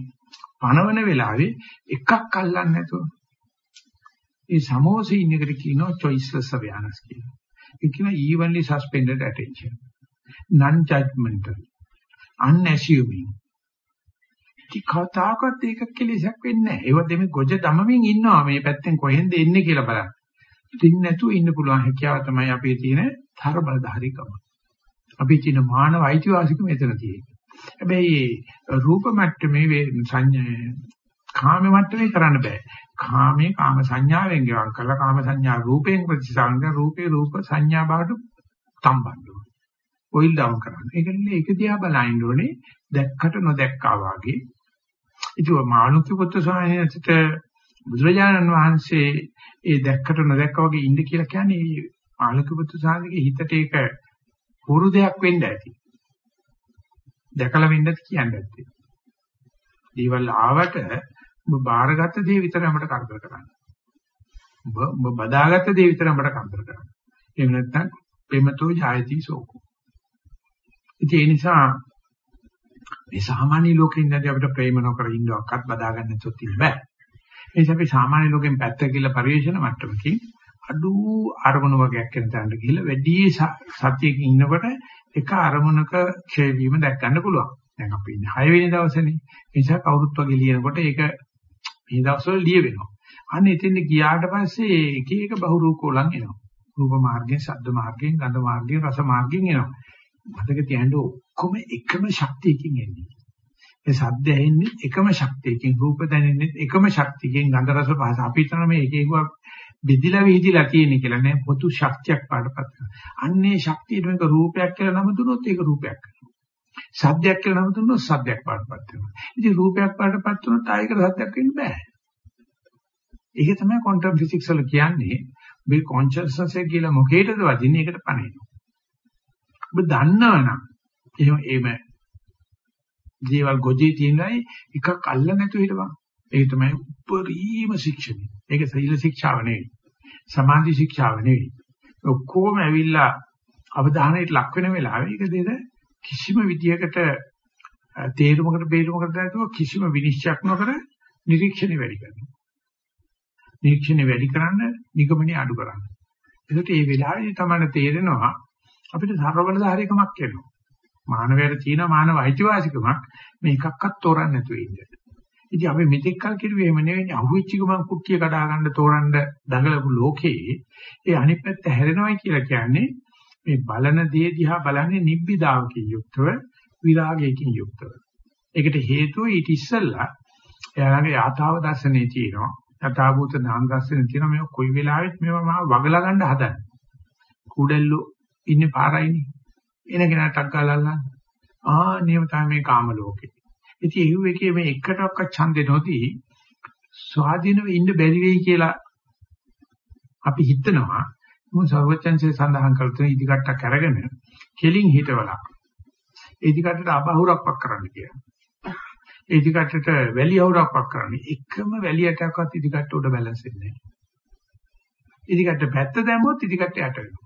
පණවන වෙලාවේ එකක් අල්ලන්නේ නැතුව ඒ සමෝසීන් එකට කියනවා choiceless awareness කියලා. ඒ කියනවා evenly suspended attention. non judgmental. unassuming. ටිකතාවකත් ඒක කෙලෙසක් වෙන්නේ නැහැ. ඒව දෙමේ ගොජ දමමින් ඉන්නවා මේ පැත්තෙන් කොහෙන්ද එන්නේ කියලා බලන්න. ඉතින් නැතුව ඉන්න පුළුවන් හැකියාව තමයි අපේ තියෙන තර බලධාරීකම. අපි තියෙන මානව අයිතිවාසිකම එතන තියෙන්නේ. හැබැයි රූප මට්ටමේ සංඥා කාම මට්ටමේ කරන්න බෑ. කාමේ කාම සංඥාවෙන් ගෙවම් කරලා කාම සංඥා රූපයෙන් ප්‍රතිසංග රූපේ රූප සංඥා බවට සම්බන්ධ වෙනවා. ඔයිල් ඩවුන් කරන්න. ඒකනේ ඒක දිහා බලන්න ඕනේ දැක්කට නොදැක්කා වගේ. ඉතින් මානුක්‍ය පුත්‍ර සාහිණයට බුදුරජාණන් වහන්සේ ඒ දැක්කට නොදැක්කා වගේ ඉන්න කියලා කියන්නේ මානුක්‍ය පුත්‍ර සාහිණගේ හිතට ඒක හුරු දෙයක් වෙන්න ඇති. දැකලා වෙන්නත් කියන්නේ නැත්තේ. දේවල් ආවට ඔබ බාරගත්ත දේ විතරයි අපට කරදර කරන්නේ. ඔබ ඔබ බදාගත්ත දේ විතරයි අපට කරදර කරන්නේ. එහෙම නැත්නම් ප්‍රේමතෝ ජායති සෝකෝ. ඉතින් ඒ නිසා මේ සාමාන්‍ය ලෝකෙින් නැති අපිට ප්‍රේම නොකර ඉන්නවක්වත් බදා ගන්න නැතුව තිබ්බ බෑ. ඒ නිසා අපි සාමාන්‍ය ලෝකෙන් පැත්ත කියලා පරිවේෂණ මට්ටමකින් අඩු අරමුණු වගේක් වෙන තැනට ගිහිල්ලා වැඩි සතියකින් ඉන්නකොට එක අරමුණක ක්ෂය වීම දැක් ගන්න පුළුවන්. දැන් අපි ඉන්නේ 6 වෙනි දවසේනේ. ඒ නිසා කවුරුත් වගේ ලියනකොට ඒක මේ දවස්වල ලිය වෙනවා. අන්න එතෙන් ගියාට පස්සේ එක එක බහුරූපෝලං එනවා. රූප මාර්ගයෙන්, ශබ්ද මාර්ගයෙන්, ගන්ධ මාර්ගයෙන්, රස මාර්ගයෙන් එනවා. මතක තියාගන්න ඔක්කොම එකම ශක්තියකින් එන්නේ. ඒ ශබ්ද ඇහෙන්නේ එකම ශක්තියකින්, රූප දැනෙන්නේ එකම ශක්තියකින්, ගන්ධ රස පහස. අපි හිතන මේ එක එකව බෙදිලා විහිදිලා තියෙන කියලා නෑ පොදු ශක්තියක් පාඩපත් කරනවා. අන්නේ ශක්තියට මේක රූපයක් කියලා නම දුන්නොත් ඒක රූපයක් වෙනවා. සද්දයක් කියලා නම දුන්නොත් සද්දයක් පාඩපත් වෙනවා. ඉතින් රූපයක් පාඩපත් වුණොත් ආයකට සද්දයක් වෙන්න බෑ. ඒක තමයි ක්වොන්ටම් ෆිසික්ස් වල කියන්නේ මේ කොන්ෂස්නස් එක කියලා මොකේටද වදින්නේ ඒකට පණිනවා. ඔබ දන්නවනම් එහෙම එහෙම දේවල් ගොජේ තියෙනයි එකක් අල්ල නැතුව හිටපන්. ඒක තමයි උපරිම ශික්ෂණය. ඒක සීල ශික්ෂාව නෙවෙයි. සමාධි ශික්ෂාව නෙවෙයි. ඔක්කොම ඇවිල්ලා අවධානයට ලක් වෙන වෙලාවෙ ඒක දෙද කිසිම විදියකට තේරුමකට බේරුමකට නැතුව කිසිම විනිශ්චයක් නොකර නිරීක්ෂණය වැඩි කරනවා. නිරීක්ෂණය වැඩි කරන්න නිගමනය අඩු කරන්න. ඒකට මේ වෙලාවේදී තමයි තේරෙනවා අපිට ਸਰවබලධාරීකමක් එනවා. මානවයට තියෙන මානව අයිතිවාසිකමක් මේකක්වත් තෝරන්න නැතුව ඉන්නේ. ඉතින් අපි මෙතෙක් කල් කිරුවේ එහෙම නෙවෙයි අහුවෙච්ච ගමන් කුට්ටිය කඩා ගන්න තෝරන්න දඟලපු ලෝකේ ඒ අනිත් පැත්ත හැරෙනවයි කියලා කියන්නේ මේ බලන දේ දිහා බලන්නේ නිබ්බිදාවකින් යුක්තව විරාගයකින් යුක්තව. ඒකට හේතුව ඊට ඉස්සෙල්ලා එයාගේ ආතාව දර්ශනේ තියෙනවා. යථාභූත නාම දර්ශනේ තියෙනවා මේ කොයි වෙලාවෙත් මේවා මම වගලා ගන්න හදන්නේ. කුඩෙල්ලෝ ඉන්නේ පාරයිනේ. එන කෙනාටක් ගාලල්ලා. ආ නියම තමයි මේ කාම ලෝකේ. ඉතින් එහුව එකේ මේ එකටවත් ඡන්දේ නොදී ස්වාධීනව ඉන්න බැරි වෙයි කියලා අපි හිතනවා. මොකද සර්වචන්සේ සඳහන් කළ තුන ඉදිකට්ටක් අරගෙන කෙලින් හිටවලා. ඒ ඉදිකට්ටට අබහුරක් පක් කරන්න කියලා. ඒ ඉදිකට්ටට වැලි අවුරක් පක් කරන්න. එකම වැලියටවත් ඉදිකට්ට උඩ බැලන්ස් වෙන්නේ නැහැ. ඉදිකට්ට පැත්ත දැම්මොත් ඉදිකට්ට යට වෙනවා.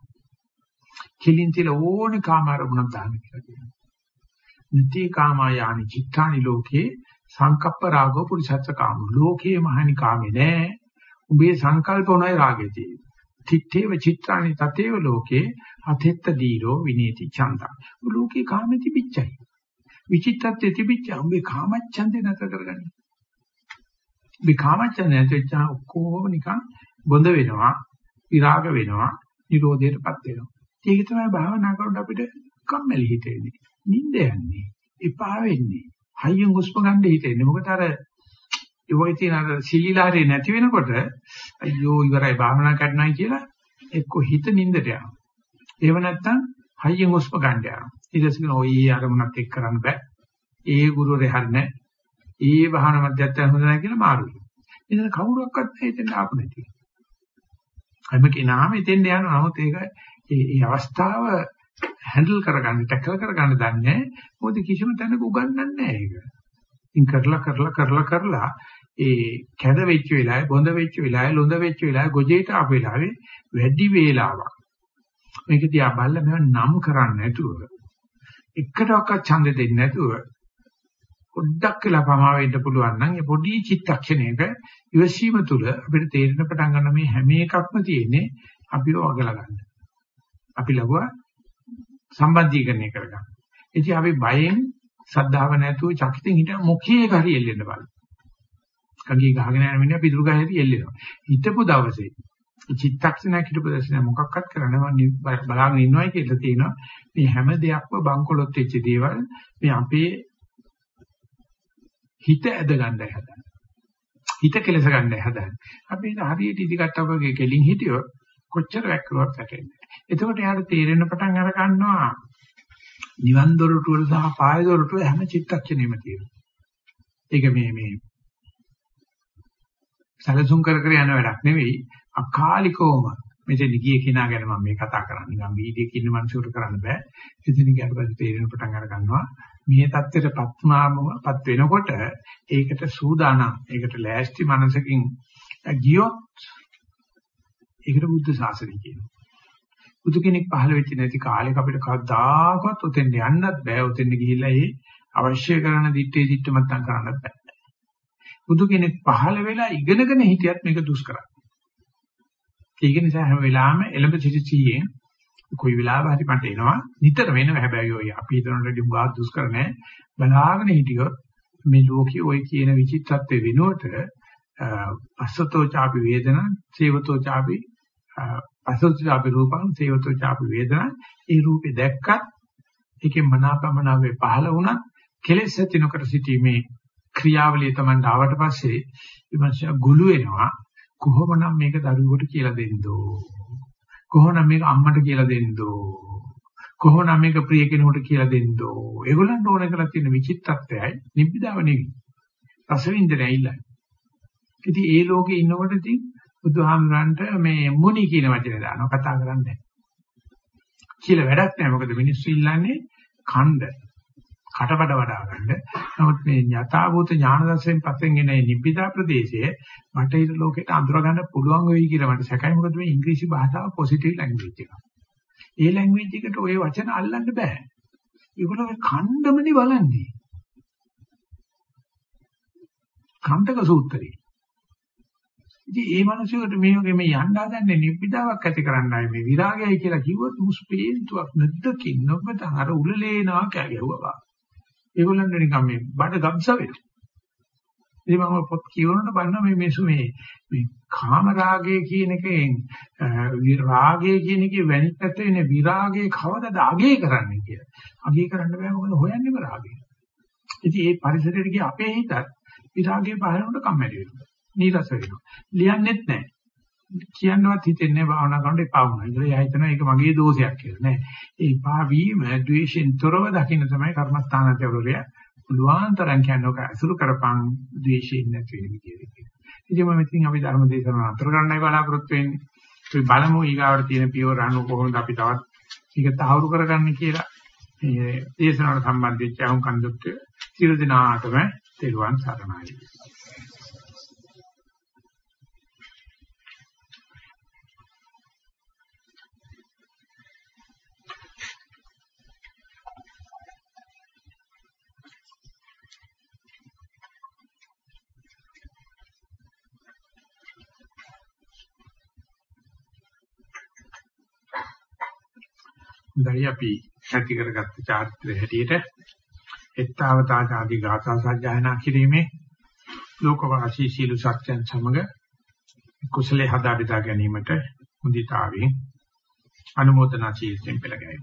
කෙලින් තියලා ඕනේ කාම අරමුණක් දාන්න කියලා කියනවා. නිති කාමයානි චිත්තානි ලෝකේ සංකප්ප රාගෝ පුරිසත්ත කාම ලෝකේ මහණි කාමේ නෑ උඹේ සංකල්ප උනයි රාගේ තියෙන්නේ තිත්තේව චිත්තානි තතේව ලෝකේ අතෙත්ත දීරෝ විනේති චන්දා ලෝකේ කාමේ තිබිච්චයි විචිත්තත්වයේ තිබිච්ච උඹේ කාමච්ඡන්දේ නැත කරගන්නේ මේ කාමච්ඡන්දේ නැතිවෙච්ච ඔක්කොම නිකන් බොඳ වෙනවා විරාග වෙනවා නිරෝධයටපත් වෙනවා ඒක තමයි භාවනා කරනකොට අපිට කම්මැලි හිතෙන්නේ නිින්ද යන්නේ. එපා වෙන්නේ. හයියෙන් හුස්ම ගන්න හිතෙන්නේ. මොකද අර ඒ වගේ තියෙන අර සිලිලාරේ නැති වෙනකොට අයියෝ ඉවරයි භාවනා කරන්නයි කියලා එක්ක හිත නිින්දට යනවා. ඒව නැත්තම් හයියෙන් හුස්ම ගන්න යනවා. ඊට පස්සේ ඔය අරමුණක් එක් කරන්න බෑ. ඒ ගුරුවරයා හරිනේ. ඒ භාවනා මධ්‍යස්ථාන හොඳ නැහැ කියලා මාරුයි. ඉතින් කවුරක්වත් හිතෙන්න ආපු නැති. හැම කෙනාම හිතෙන්න යනවා. නමුත් ඒක ඒ අවස්ථාව හැන්ඩල් කරගන්න, ටැකල් කරගන්න දන්නේ මොකද කිසිම තැනක උගන්වන්නේ නැහැ ඒක. ඉතින් කරලා කරලා කරලා කරලා ඒ කැද වෙච්ච වෙලාවේ, බොඳ වෙච්ච වෙලාවේ, ලොඳ වෙච්ච වෙලාවේ, ගොජේට ආපු වෙලාවේ වැඩි වේලාවක්. මේක තියා බලලා මම නම් කරන්නේ නැතුව එකටවත් ඡන්ද දෙන්නේ නැතුව පොඩ්ඩක් කියලා පමා වෙන්න පුළුවන් නම් ඒ පොඩි චිත්තක්ෂණයක ඉවසීම තුළ අපිට තේරෙන පටන් ගන්න මේ හැම එකක්ම තියෙන්නේ අපිව අගලා ගන්න. අපි ලබුවා සම්බන්ධීකරණය කරගන්න. ඉතින් අපි බයෙන් සද්ධාව නැතුව චකිතින් හිට මොකේ හරි එල්ලෙන්න බලන්න. කගී ගහගෙන යන මිනිහා පිටුරු ගහේදී එල්ලෙනවා. හිතපු දවසේ චිත්තක්ෂණයක් හිටපු දවසේ මොකක්වත් කරන්න මම බලාගෙන ඉන්නවයි කියලා තියෙනවා. මේ හැම දෙයක්ම බංකොලොත් වෙච්ච දේවල් මේ අපේ හිත ඇද ගන්නයි හදන්නේ. හිත කෙලස ගන්නයි හදන්නේ. අපි හරියට ඉදිකට්ටක් වගේ කෙලින් හිටියොත් කොච්චර වැක්කරුවක් වැටෙන්නේ. එතකොට යාට තේරෙන්න පටන් අර ගන්නවා නිවන් දොරටු වල සහ පාය දොරටු හැම චිත්තක්ෂණෙම තියෙනවා. ඒක මේ මේ සැලසුම් කර කර යන වැඩක් නෙවෙයි අකාලිකවම මෙතන ගිය කෙනා ගැන මම මේ කතා කරන්නේ. නිකන් වීඩියෝ කින්න මිනිසුන්ට කරන්න බෑ. ඉතින් ඊට පස්සේ තේරෙන පටන් අර ගන්නවා මේ தත්ත්වයටපත් වුණාමපත් වෙනකොට ඒකට සූදානම් ඒකට ලෑස්ති මනසකින් ගියොත් ඒකට බුද්ධ ශාසනය කියනවා. බුදු කෙනෙක් පහළ වෙච්ච නැති කාලෙක අපිට කවදාකවත් උතෙන් යන්නත් බෑ. උතෙන් ගිහිල්ලා ඒ අවශ්‍ය කරන දිත්තේ දිත්ත මතම් කරන්නත් බෑ. බුදු කෙනෙක් පහළ වෙලා ඉගෙනගෙන හිටියත් මේක දුෂ්කරයි. ඒක නිසා හැම වෙලාවෙම එළඹ සිටි සිහියෙන් කොයි වෙලාවෙ හරි මට එනවා නිතර වෙනවා හැබැයි ඔය අපි හිතනට උගා දුෂ්කර නැහැ බලාගෙන හිටියොත් මේ ලෝකයේ ওই කියන විචිත්තත්වයේ වෙනුවට අසතෝ චාපි වේදනා සේවතෝ චාපි අසතෝ චාපි රූපං සේවතෝ චාපි වේදනා ඒ රූපේ දැක්කත් ඒකේ මනාපමනාවේ පහළ වුණත් කෙලෙස් ඇති නොකර සිටීමේ ක්‍රියාවලිය තමයි ආවට පස්සේ විමර්ශය ගුළු වෙනවා. කොහොමනම් මේක දරුවෙකුට කියලා දෙන්නෝ? කොහොමනම් මේක අම්මට කියලා දෙන්නෝ? කොහොමනම් මේක ප්‍රිය කෙනෙකුට කියලා දෙන්නෝ? ඒගොල්ලන්ට ඕන කරලා තියෙන විචිත්තත්වයයි නිබ්බිදාව නෙවෙයි. රසවින්දනය ඇවිල්ලා. ඉතින් ඒ ලෝකේ ඉන්නකොට ඉතින් බුදුහාමරන්ට මේ මුනි කියන වචනේ දානවා. කතා කරන්නේ. කියලා වැඩක් නැහැ. මොකද මිනිස්සු ඉල්ලන්නේ ඛණ්ඩ. කටබඩ වඩා ගන්න. නමුත් මේ යථාභූත ඥාන දර්ශයෙන් පස්සෙන් එන නිබ්බිදා ප්‍රදේශයේ බටහිර ලෝකෙට අඳුර ගන්න පුළුවන් වෙයි කියලා මට සැකයි. මොකද මේ ඉංග්‍රීසි භාෂාව පොසිටිව් ලැන්ග්වේජ් එකක්. ඒ ලැන්ග්වේජ් එකට ওই වචන අල්ලන්න බෑ. ඒගොල්ලෝ ඛණ්ඩමනේ බලන්නේ. කන්ටක සූත්‍රේ. ඉතින් ඒ මිනිසෙකුට මේ වගේ මේ යන්න හදන්නේ නිබ්බිදාවක් ඇති කරන්නයි මේ විරාගයයි කියලා කිව්වොත් මුස්පේන්තුවක් නැද්දකින් නොබත අර උලලේනවා කැගුවා. ඒගොල්ලන්ට නිකන් මේ බඩ ගබ්ස වෙනවා. ඉතින් මම පොත් කියවනකොට බලනවා මේ මේසු මේ මේ කාම රාගය කියන එකෙන් විරාගය කියන එකේ වැනිත් පැත්තේ ඉන්නේ විරාගයේ කවදද අගේ කරන්නේ කියලා. අගේ කරන්න බෑ මොකද හොයන්නේම රාගය. ඉතින් මේ පරිසරයට ගිය අපේ හිතත් විරාගය පහළනකොට කම්මැලි වෙනවා. නීරස වෙනවා. ලියන්නෙත් නැහැ. කියන්නවත් හිතෙන්නේ භාවනා කරනකොට එපා වුණා. ඒකල එයා හිතනවා ඒක මගේ දෝෂයක් කියලා නෑ. ඒ එපා වීම ද්වේෂෙන් තොරව දකින්න තමයි කර්මස්ථානත්‍යවරය පුළුවන් තරම් කියන්නේ ඔක අසුරු කරපන් ද්වේෂයෙන් නැති වෙන විදියට. ඉතින් මම ඉතින් අපි ධර්ම දේශනාව අතර ගන්නයි බලාපොරොත්තු වෙන්නේ. අපි බලමු ඊගාවට තියෙන පියවර අනු කොහොමද අපි තවත් ඒක තහවුරු කරගන්නේ කියලා. මේ දේශනාවට සම්බන්ධ වෙච්ච අහුම් කන්දුත් සියලු දෙනාටම තෙරුවන් සරණයි. හොඳයි අපි ඇති කරගත්ත චාරිත්‍රය හැටියට එත්තාවතා ආදී ගාථා සජ්ජායනා කිරීමේ ලෝකවාසී සීල සත්‍යයන් සමග කුසලයේ හදා බෙදා ගැනීමට මුදිතාවෙන් අනුමೋದනා චීර්තෙන් පෙළගැයි.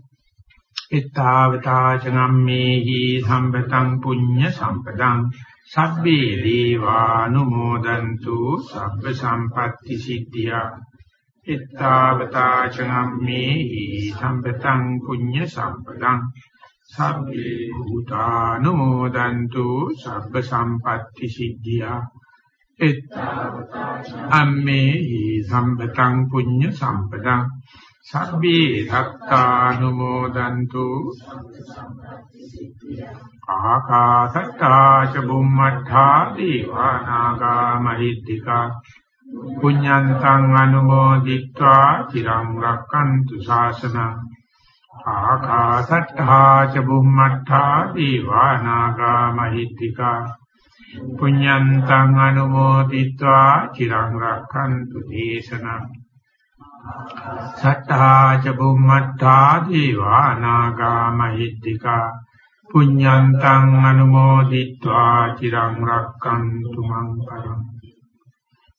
එත්තාවතා චනම්මේහි සම්පතං පුඤ්ඤ සම්පදං සබ්බේ දීවානුමෝදන්තු සබ්බ සම්පatti සිද්ධියා ittavata චනම්මේහි සම්පතං පුඤ්ඤ සම්පදං. සබ්බේ භූතානුමෝදන්තු සබ්බ සම්පatti සිද්ධියා. අම්මේහි සම්පතං පුඤ්ඤ සම්පදං. සබ්බේ සත්තානුමෝදන්තු ආකාසත්තා ච බුම්මඨා දීවානාගා මහිද්దికා. පුඤ්ඤන්තං අනුමෝදිत्वा চিරං රක්칸තු ශාසනං ආකාසට්ඨා ච බුම්මට්ඨා දීවානාගා මහිත්‍තිකා පුඤ්ඤන්තං අනුමෝදිत्वा চিරං රක්칸තු දේශනං සට්ඨා ච බුම්මට්ඨා දීවානාගා මහිත්‍තිකා පුඤ්ඤන්තං අනුමෝදිत्वा চিරං රක්칸තු මං පරං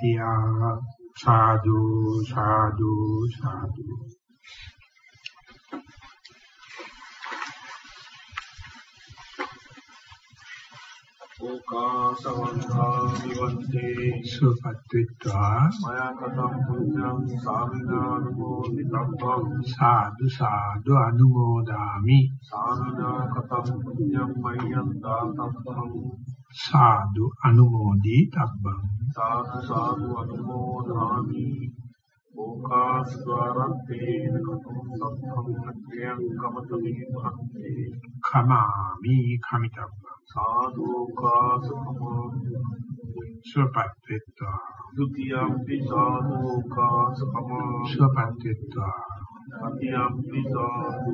තියා සාදු සාදු සාදු ඕකාසවන්තානි වන්තේ සුපත්ත්වා මයා කතම් පුඤ්ඤං සාමිනානුමෝදිතබ්බං සාදු සාදු අනුමෝදාමි සාමිනා කතම් පුඤ්ඤං මයං දාතබ්බං සාදු අනුමෝදී තබ්බං සාදු සාදු අනුමෝදාමි ඕකාස්වරත්තේන කතම් සත්තම් අත්‍යං කමතමේ භක්තේ කමාමි කමිතබ්බං සාදු කාසකමෝ සුපත්ත්වා ဒုတိယံပိသာဒုကာသကမ සුපත්ත්වා တတိယံပိသာဒု